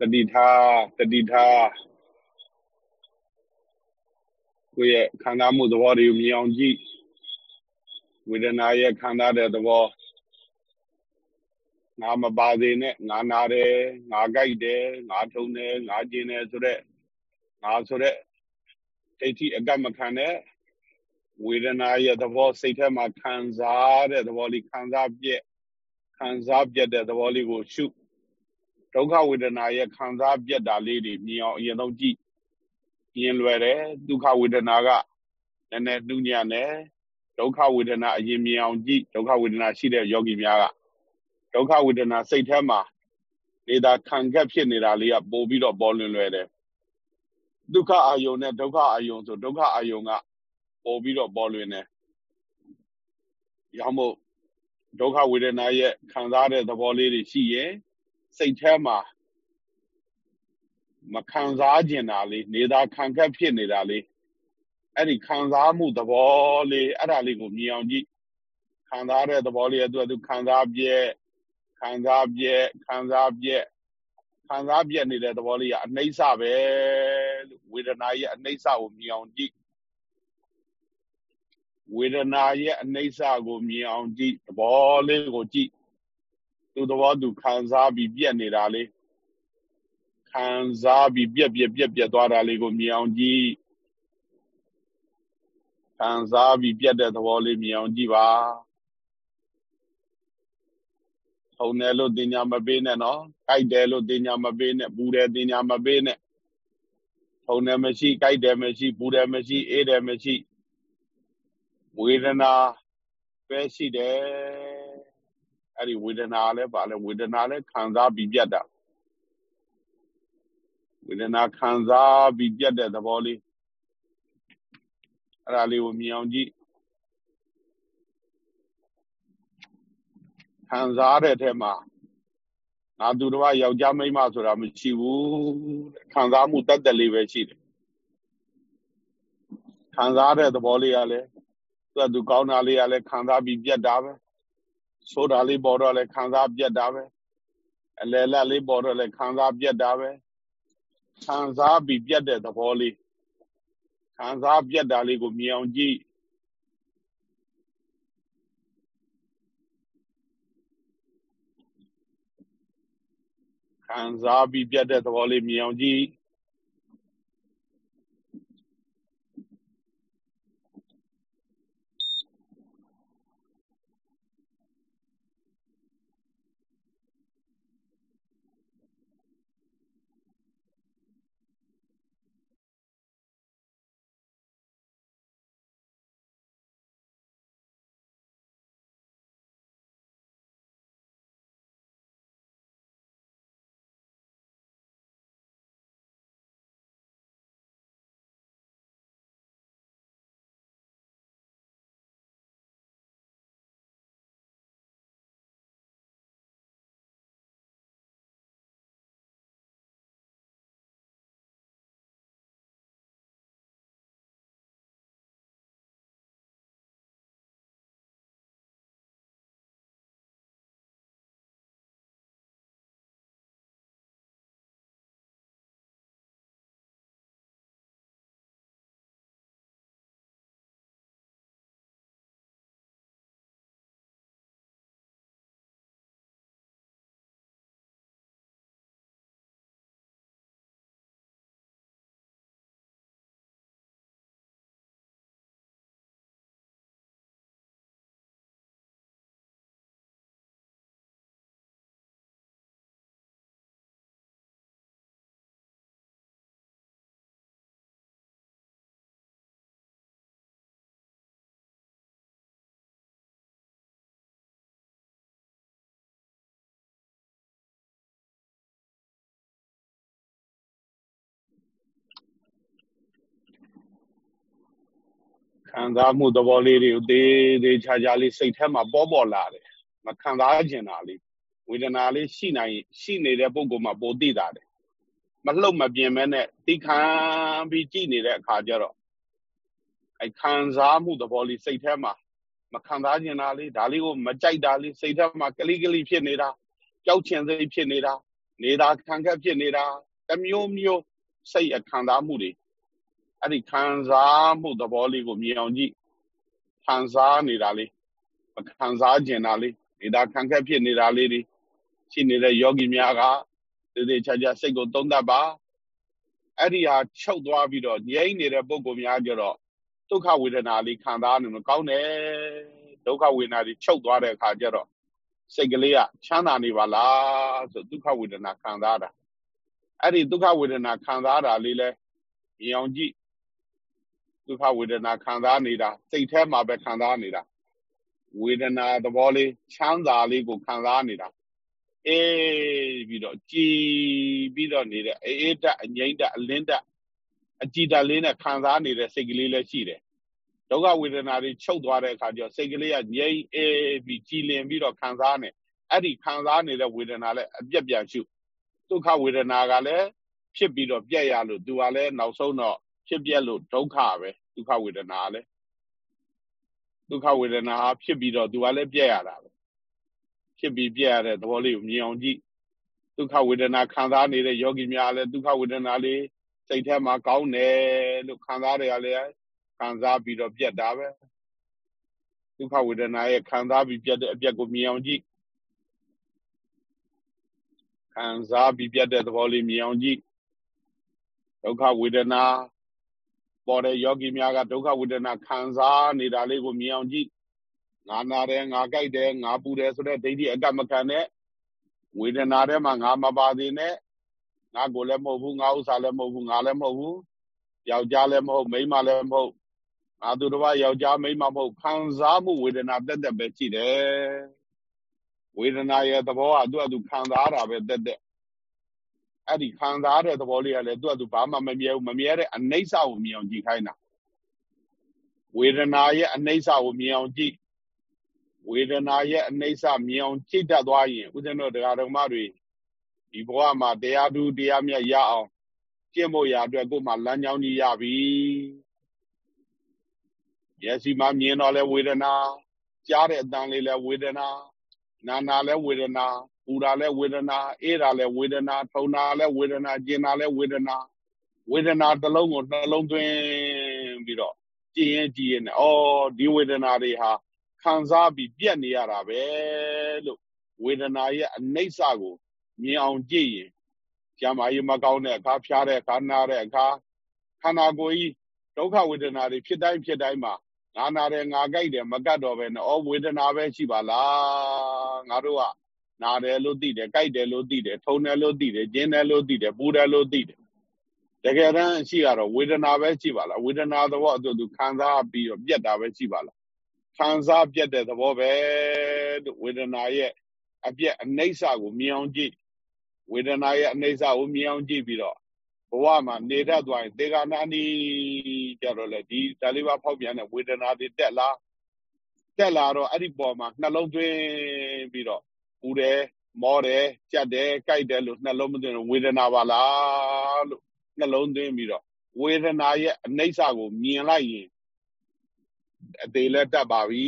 S2: တတိထားတတိထားကိုယ့်ရဲ့ခံစားမှုသဘောတွေကိုမြင်အောင်ကြည့်ဝေဒနာရဲ့ခံစားတဲ့သဘောငါမပါသေးနဲ့ငါနာတယ်ငါကြိုက်တယ်ငါထုံတယ်ငါကျင်တယ်ဆိုတော့ငါဆိုတော့ဒိဋ္ဌိအကတ်မခံတဲ့ဝေဒနာရဲ့သဘောစိတ်ထဲမှာခံစားတဲ့သဘောလေးခံစားပြက်ခံစားပြက်တဲ့သဘောလေးကိုရှု ဒုက္ခဝေဒနာရဲ့ခံစားပြက်တာလေးတွေမြင်အောင်အရင်ဆုံးကြည့်မြင်လွယ်တယ်ဒုက္ခဝေဒနာကနည်းနည်းနှူးညံ့တယ်ဒုက္ခဝေဒနာအရင်မြင်အောင်ကြည့်ဒုက္ခဝေဒနာရှိတဲ့ယောဂီများကဒုက္ခဝေဒနာစိတ်ထဲမှာနေတာခံခက်ဖြစ်နေတာလေးကပို့ပြီးတော့ပေါ်လွင်လွယ်တယ်ဒုက္ခအာယုံနဲ့ဒုက္ခအာယုံဆိုဒုက္ခအာယုံကပို့ပြီးတော့ပေါ်လွင်တယ်။ရောမို့ဒုက္ခဝေဒနာရဲ့ခံစားတဲ့သဘောလေးတွေရှိရင် စိတ်ထဲမှာမခံစားကျင်တာလေးနေတာခံခက်ဖြစ်နေတာလေးအဲ့ဒီခံစားမှုသဘောလေးအဲ့ဒါလေးကိုမြင်အောင်ကြည့်ခံစားတဲ့သဘောလေးကသူကသူခံစားပြဲခံစားပြဲခံစားပြဲခံစားပြဲနေတဲ့သဘောလေးကအနှိမ့်စပဲလို့ဝေဒနာရဲ့အနှိမ့်စကိုမြင်အောင်ကြည့်ဝေဒနာရဲ့အနှိမ့်စကိုမြင်အောင်ကြည့်သဘောလေးကိုကြည့် သူသဘောသူခံစားပြီးပြက်နေတာလေးခံစားပြီးပြက်ပြက်ပြက်ပြက်သွားတာလေးကိုမြင်အောင်ကြည့်ခံစားပြီးပြက်တဲ့သဘောလေးမြင်အောင်ကြည့်ပါထုံတယ်လို့တင်ညာမပေးနဲ့နော်ကြိုက်တယ်လို့တင်ညာမပေးနဲ့ပူတယ်တင်ညာမပေးနဲ့ထုံတယ်မရှိကြိုက်တယ်မရှိပူတယ်မရှိအေးတယ်မရှိဝေဒနာပဲရှိတယ် အဲ့ဒီဝေဒနာလည်းပါလဲဝေဒနာလည်းခံစားပြီးပြတ်တာဝေဒနာခံစားပြီးပြတ်တဲ့သဘောလေးအဲ့ဒါလေးကိုမြင်အောင်ကြည့်ခံစားတဲ့ထဲမှာငါသူတော်ယောက်ျားမိန်းမဆိုတာမရှိဘူးခံစားမှုတတ်တယ်လေးပဲရှိတယ်ခံစားတဲ့သဘောလေးကလည်းသူကသူကောင်းတာလေးကလည်းခံစားပြီးပြတ်တာပဲ ဆိုတာလေးပေါ်တော့လည်းခံစားပြတ်တာပဲအလယ်လက်လေးပေါ်တော့လည်းခံစားပြတ်တာပဲခံစားပြီးပြတ်တဲ့သဘောလေးခံစားပြတ်တာလေးကိုမြင်အောင်ကြည့်ခံစားပြီးပြတ်တဲ့သဘောလေးမြင်အောင်ကြည့် ခံစားမှုသဘောလေးတွေကိုသေးသေးချာချာလေးစိတ်ထဲမှာပေါ်ပေါ်လာတယ်မခံစားကျင်တာလေးဝေဒနာလေးရှိနိုင်ရှိနေတဲ့ပုံကမှပိုသိတာတယ်မလှုပ်မပြင်းမဲနဲ့တိခံပြီးကြည်နေတဲ့အခါကျတော့အဲခံစားမှုသဘောလေးစိတ်ထဲမှာမခံစားကျင်တာလေးဒါလေးကိုမကြိုက်တာလေးစိတ်ထဲမှာကလိကလိဖြစ်နေတာကြောက်ချင်စိတ်ဖြစ်နေတာနေတာခံခက်ဖြစ်နေတာတမျိုးမျိုးစိတ်အခမ်းသားမှုတွေ အဲ့ဒီခံစားမှုသဘောလေးကိုမြင်အောင်ကြည့်ခံစားနေတာလေးမခံစားကျင်တာလေးနေတာခံခက်ဖြစ်နေတာလေးတွေရှိနေတဲ့ယောဂီများကဒီဒီချာချာစိတ်ကိုသုံးသပ်ပါအဲ့ဒီဟာချုပ်သွားပြီးတော့ငြိမ့်နေတဲ့ပုံကိုများကြတော့ဒုက္ခဝေဒနာလေးခံစားနေလို့ကောင်းတယ်ဒုက္ခဝေဒနာတွေချုပ်သွားတဲ့အခါကျတော့စိတ်ကလေးကချမ်းသာနေပါလားဆိုဒုက္ခဝေဒနာခံစားတာအဲ့ဒီဒုက္ခဝေဒနာခံစားတာလေးလဲမြင်အောင်ကြည့် ဒုက္ခဝေဒနာခံစားနေတာစိတ်ထဲမှာပဲခံစားနေတာဝေဒနာသဘောလေးချမ်းသာလေးကိုခံစားနေတာအေးပြီးတော့ကြည်ပြီးတော့နေတဲ့အေးအေးတက်အငိမ့်တက်အလင်းတက်အကြည်တက်လေးနဲ့ခံစားနေတဲ့စိတ်ကလေးလည်းရှိတယ်ဒုက္ခဝေဒနာတွေချုပ်သွားတဲ့အခါကျတော့စိတ်ကလေးကငြိမ့်အေးပြီးကြည်လင်ပြီးတော့ခံစားနေအဲ့ဒီခံစားနေတဲ့ဝေဒနာလည်းအပြက်ပြန်ရှုဒုက္ခဝေဒနာကလည်းဖြစ်ပြီးတော့ပြက်ရလို့သူကလည်းနောက်ဆုံးတော့ဖြစ်ပြက်လို့ဒုက္ခပဲ ဒုက္ခဝေဒနာလည်းဒုက္ခဝေဒနာဖြစ်ပြီးတော့သူကလည်းပြက်ရတာပဲဖြစ်ပြီးပြက်ရတဲ့သဘောလေးကိုမြင်အောင်ကြည့်ဒုက္ခဝေဒနာခံစားနေတဲ့ယောဂီများလည်းဒုက္ခဝေဒနာလေးစိတ်ထဲမှာကောင်းတယ်လို့ခံစားရလေခံစားပြီးတော့ပြက်တာပဲဒုက္ခဝေဒနာရဲ့ခံစားပြီးပြက်တဲ့အပြက်ကိုမြင်အောင်ကြည့်ခံစားပြီးပြတ်တဲ့သဘောလေးမြင်အောင်ကြည့်ဒုက္ခဝေဒနာ ပေါ်တဲ့ယောဂီများကဒုက္ခဝေဒနာခံစားနေတာလေးကိုမြင်အောင်ကြည့်ငါနာတယ်ငါကြိုက်တယ်ငါပူတယ်ဆိုတဲ့ဒိဋ္ဌိအကမခံနဲ့ဝေဒနာထဲမှာငါမပါသေးနဲ့ငါကိုလည်းမဟုတ်ဘူးငါဥစ္စာလည်းမဟုတ်ဘူးငါလည်းမဟုတ်ဘူးယောက်ျားလည်းမဟုတ်မိန်းမလည်းမဟုတ်ငါသူတစ်ပါးယောက်ျားမိန်းမမဟုတ်ခံစားမှုဝေဒနာတက်တက်ပဲရှိတယ်ဝေဒနာရဲ့သဘောကသူ့အတူခံစားတာပဲတက်တက် အဲ့ဒီခံစားတဲ့သဘောလေးကလည်းသူ့အတူဘာမှမမြဲဘူးမမြဲတဲ့အနိစ္စကိုမြင်အောင်ကြည့်ခိုင်းတာဝေဒနာရဲ့အနိစ္စကိုမြင်အောင်ကြည့်ဝေဒနာရဲ့အနိစ္စမြင်အောင်ကြည့်တတ်သွားရင်ဦးဇင်းတို့တရားတော်မတွေဒီဘဝမှာတရားသူတရားမြတ်ရအောင်ကျင့်ဖို့ရအတွက်ကိုယ်မှလမ်းကြောင်းကြီးရပြီမျက်စိမှာမြင်တော့လဲဝေဒနာကြားတဲ့အတန်လေးလဲဝေဒနာနာနာလဲဝေဒနာပူ တာလဲဝေဒနာအေးတာလဲဝေဒနာထုံတာလဲဝေဒနာကျင်တာလဲဝေဒနာဝေဒနာတစ်လုံးကိုနှလုံးသွင်းပြီးတော့ကြည်ရင်ကြည်ရင်ဩဒီဝေဒနာတွေဟာခံစားပြီးပြက်နေရတာပဲလို့ဝေဒနာရဲ့အနိစ္စကိုမြင်အောင်ကြည့်ရင်ကျမ်းမာရေးမကောင်းတဲ့အခါဖျားတဲ့အခါနာတဲ့အခါခန္ဓာကိုယ်ကြီးဒုက္ခဝေဒနာတွေဖြစ်တိုင်းဖြစ်တိုင်းမှာငါနာတယ်ငါကြိုက်တယ်မကတ်တော့ပဲနဲ့ဩဝေဒနာပဲရှိပါလားငါတို့က နာတယ်လို့သိတယ်ကြိုက်တယ်လို့သိတယ်ထုံတယ်လို့သိတယ်ကျင်းတယ်လို့သိတယ်ပူတယ်လို့သိတယ်တကယ်တမ်းရှိရတော့ဝေဒနာပဲရှိပါလားဝေဒနာသဘောအတူတူခံစားပြီးတော့ပြက်တာပဲရှိပါလားခံစားပြက်တဲ့သဘောပဲလို့ဝေဒနာရဲ့အပြက်အနိစ္စကိုမြင်အောင်ကြည့်ဝေဒနာရဲ့အနိစ္စကိုမြင်အောင်ကြည့်ပြီးတော့ဘဝမှာနေတတ်သွားရင်သေကနာနီကြတော့လေဒီဒါလေးပါဖောက်ပြန်တဲ့ဝေဒနာတွေတက်လာတက်လာတော့အဲ့ဒီပေါ်မှာနှလုံးသွင်းပြီးတော့ ပူတယ်မောတယ်ကြက်တယ်ကြိုက်တယ်လို့နှလုံးမသွင်းဝေဒနာပါလားလို့နှလုံးသွင်းပြီးတော့ဝေဒနာရဲ့အနိစ္စကိုမြင်လိုက်ရင်အသေးလက်တက်ပါပြီ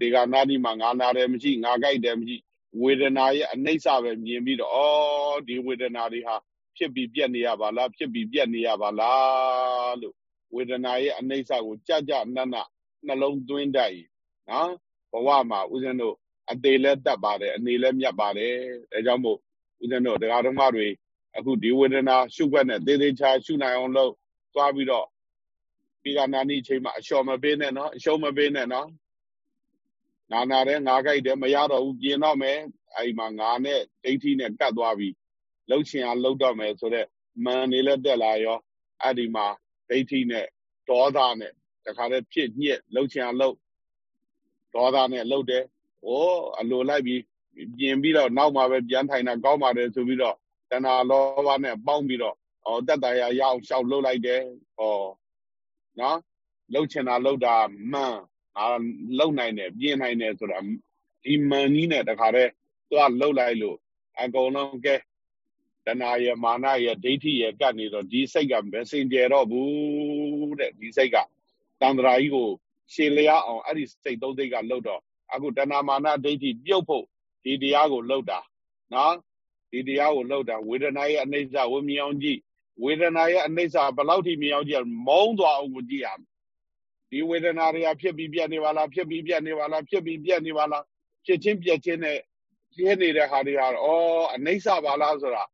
S2: ဒေဂနာဒီမှာငါနာတယ်မရှိငါကြိုက်တယ်မရှိဝေဒနာရဲ့အနိစ္စပဲမြင်ပြီးတော့ဩဒီဝေဒနာတွေဟာဖြစ်ပြီးပြက်နေရပါလားဖြစ်ပြီးပြက်နေရပါလားလို့ဝေဒနာရဲ့အနိစ္စကိုကြကြနတ်နတ်နှလုံးသွင်းတတ်ရင်နော်ဘဝမှာဦးဇင်းတို့ အသေးလဲတတ်ပါတယ်အနေလဲမြတ်ပါတယ်ဒါကြောင့်မို့ဦးဇင်းတို့တရားဓမ္မတွေအခုဒီဝေဒနာရှုွက်နဲ့သေးသေးချာရှုနိုင်အောင်လို့သွားပြီးတော့ဒီကနာနီချိန်မှာအလျှော်မပေးနဲ့နော်အရှုံးမပေးနဲ့နော်နာနာတဲ့ငါကြိုက်တယ်မရတော့ဘူးပြင်တော့မယ်အဲ့မှာငါနဲ့ဒိဋ္ဌိနဲ့ကတ်သွားပြီလှုပ်ချင်အောင်လှုပ်တော့မယ်ဆိုတော့မန်နေလက်တက်လာရောအဲ့ဒီမှာဒိဋ္ဌိနဲ့ဒေါသနဲ့တခါတည်းဖြစ်ညစ်လှုပ်ချင်အောင်လှုပ်ဒေါသနဲ့လှုပ်တယ်။ ဩအလိုလိုက်ပြီးပြင်ပြီးတော့နောက်မှပဲပြန်ထိုင်တာကောင်းပါတယ်ဆိုပြီးတော့တဏှာလောဘနဲ့ပေါင်းပြီးတော့ဩတက်တရာရအောင်ရှောက်လှုပ်လိုက်တယ်။ဩနော်လှုပ်ချင်တာလှုပ်တာမှန်အာလှုပ်နိုင်တယ်ပြင်နိုင်တယ်ဆိုတာဒီမှန်ကြီးနဲ့တခါတည်းသွားလှုပ်လိုက်လို့အကုန်လုံးကဲတဏှာရမာနရဒိဋ္ဌိရကတ်နေတော့ဒီစိတ်ကမစင်ကြယ်တော့ဘူးတဲ့ဒီစိတ်ကတန္တရာကြီးကိုရှည်လျားအောင်အဲ့ဒီစိတ်သုံးစိတ်ကလှုပ်တော့ အခုတဏှာမာနဒိဋ္ဌိပြုတ်ဖို့ဒီတရားကိုလှုပ်တာနော်ဒီတရားကိုလှုပ်တာဝေဒနာရဲ့အနိစ္စကိုမြင်အောင်ကြည့်ဝေဒနာရဲ့အနိစ္စဘယ်လောက်ထိမြင်အောင်ကြည့်မုံသွားအောင်ကိုကြည့်ရမယ်ဒီဝေဒနာတွေကဖြစ်ပြီးပြတ်နေပါလားဖြစ်ပြီးပြတ်နေပါလားဖြစ်ပြီးပြတ်နေပါလားဖြစ်ချင်းပြတ်ချင်းနဲ့ဖြစ်နေတဲ့ဟာတွေဟာဩအနိစ္စပါလားဆိုတာ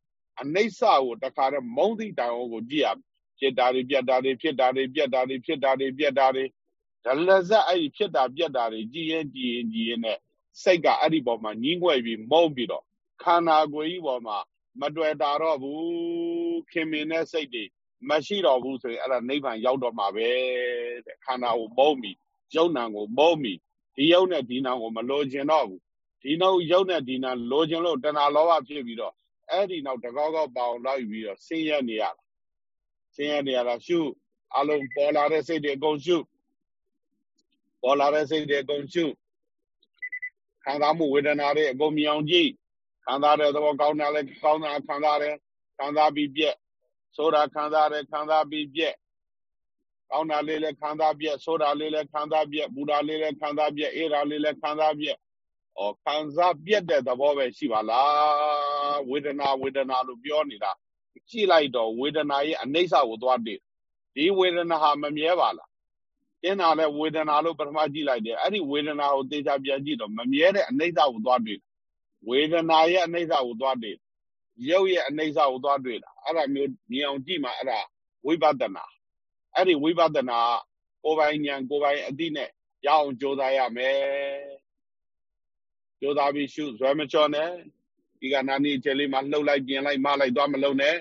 S2: အနိစ္စကိုတခါတည်းမုံသည့်တိုင်အောင်ကိုကြည့်ရမယ်ဖြစ်တာတွေပြတ်တာတွေဖြစ်တာတွေပြတ်တာတွေဖြစ်တာတွေပြတ်တာတွေ ဒလဇက်အဲ့ဒီဖြစ်တာပြတ်တာတွေကြည်ရင်ကြည်ရင်ကြည်ရင်နဲ့စိတ်ကအဲ့ဒီပေါ်မှာညှင်းွယ်ပြီးမုံပြီးတော့ခန္ဓာကိုယ်ကြီးပေါ်မှာမတွေ့တာတော့ဘူးခင်မင်တဲ့စိတ်တွေမရှိတော့ဘူးဆိုရင်အဲ့ဒါနိဗ္ဗာန်ရောက်တော့မှာပဲတဲ့ခန္ဓာကိုမုံပြီးယုံနာကိုမုံပြီးဒီယုံနဲ့ဒီနာကိုမလိုချင်တော့ဘူးဒီနှုတ်ယုံနဲ့ဒီနာလိုချင်လို့တဏှာလောဘဖြစ်ပြီးတော့အဲ့ဒီနောက်တကောက်ကောက်ပေါအောင်လိုက်ပြီးတော့ဆင်းရဲနေရတာဆင်းရဲနေရတာရှုအလုံးပေါ်လာတဲ့စိတ်တွေအကုန်ရှု ပေါ်လာတဲ့စိတ်တွေအကုန်ရှုခံစားမှုဝေဒနာတွေအကုန်မြင်အောင်ကြည့်ခံစားတဲ့သဘောကောင်းတာလဲကောင်းတာခံစားတယ်ခံစားပြီးပြက်ဆိုတာခံစားတယ်ခံစားပြီးပြက်ကောင်းတာလေးလဲခံစားပြက်ဆိုတာလေးလဲခံစားပြက်ဘူတာလေးလဲခံစားပြက်အေးတာလေးလဲခံစားပြက်ဩခံစားပြက်တဲ့သဘောပဲရှိပါလားဝေဒနာဝေဒနာလို့ပြောနေတာကြည့်လိုက်တော့ဝေဒနာရဲ့အနိစ္စကိုသွားတွေ့ဒီဝေဒနာဟာမမြဲပါလား တင်းတာလဲဝေဒနာလို့ပထမကြည့်လိုက်တယ်အဲ့ဒီဝေဒနာကိုသေချာပြန်ကြည့်တော့မမြဲတဲ့အနိစ္စကိုသွားတွေ့ဝေဒနာရဲ့အနိစ္စကိုသွားတွေ့ရုပ်ရဲ့အနိစ္စကိုသွားတွေ့တာအဲ့ဒါမျိုးမြင်အောင်ကြည့်မှအဲ့ဒါဝိပဿနာအဲ့ဒီဝိပဿနာကိုယ်ပိုင်ဉာဏ်ကိုယ်ပိုင်အသိနဲ့ရအောင်ကြိုးစားရမယ်ကြိုးစားပြီးရှုဇွဲမချောနဲ့ဒီကနာနီချေလေးမှာလှုပ်လိုက်ပြင်လိုက်မလိုက်သွားမလုံးနဲ့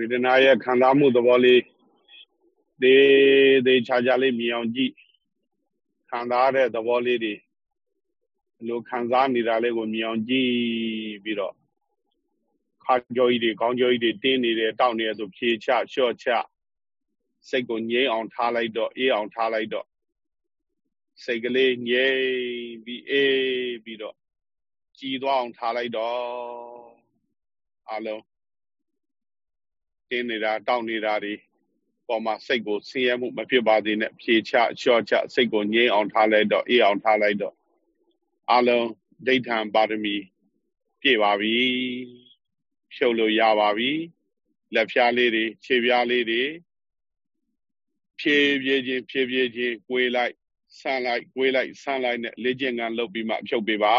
S1: ဝေဒနာရဲ့ခံစားမှုသဘောလေးသေးသေးချာချာလေးမြင်အောင်ကြည့်ခံစားတဲ့သဘောလေးတွေဘလို့ခံစားနေတာလေးကိုမြင်အောင်ကြည့်ပြီးတော့ခါကြောကြီးတွေခေါင်းကြောကြီးတွေတင်းနေတယ်တောက်နေတယ်ဆိုဖြေချလျှော့ချစိတ်ကိုငြိမ်းအောင်ထားလိုက်တော့အေးအောင်ထားလိုက်တော့စိတ်ကလေးငြိမ်ပြီးအေးပြီးတော့ကြည်သွားအောင်ထားလိုက်တော့အလုံး တင်းနေတာတောက်နေတာတွေပေါ်မှာစိတ်ကိုဆင်းရဲမှုမဖြစ်ပါသေးနဲ့ဖြေချလျှော့ချစိတ်ကိုငြိမ်းအောင်ထားလိုက်တော့အေးအောင်ထားလိုက်တော့အလုံးဒိဋ္ဌံပါရမီပြည့်ပါပြီဖြုတ်လို့ရပါပြီလက်ဖြားလေးတွေခြေဖြားလေးတွေဖြည်းဖြည်းချင်းဖြည်းဖြည်းချင်းကိုယ်လိုက်ဆန်းလိုက်ကိုယ်လိုက်ဆန်းလိုက်နဲ့လေ့ကျင့်ခန်းလုပ်ပြီးမှဖြုတ်ပေးပါ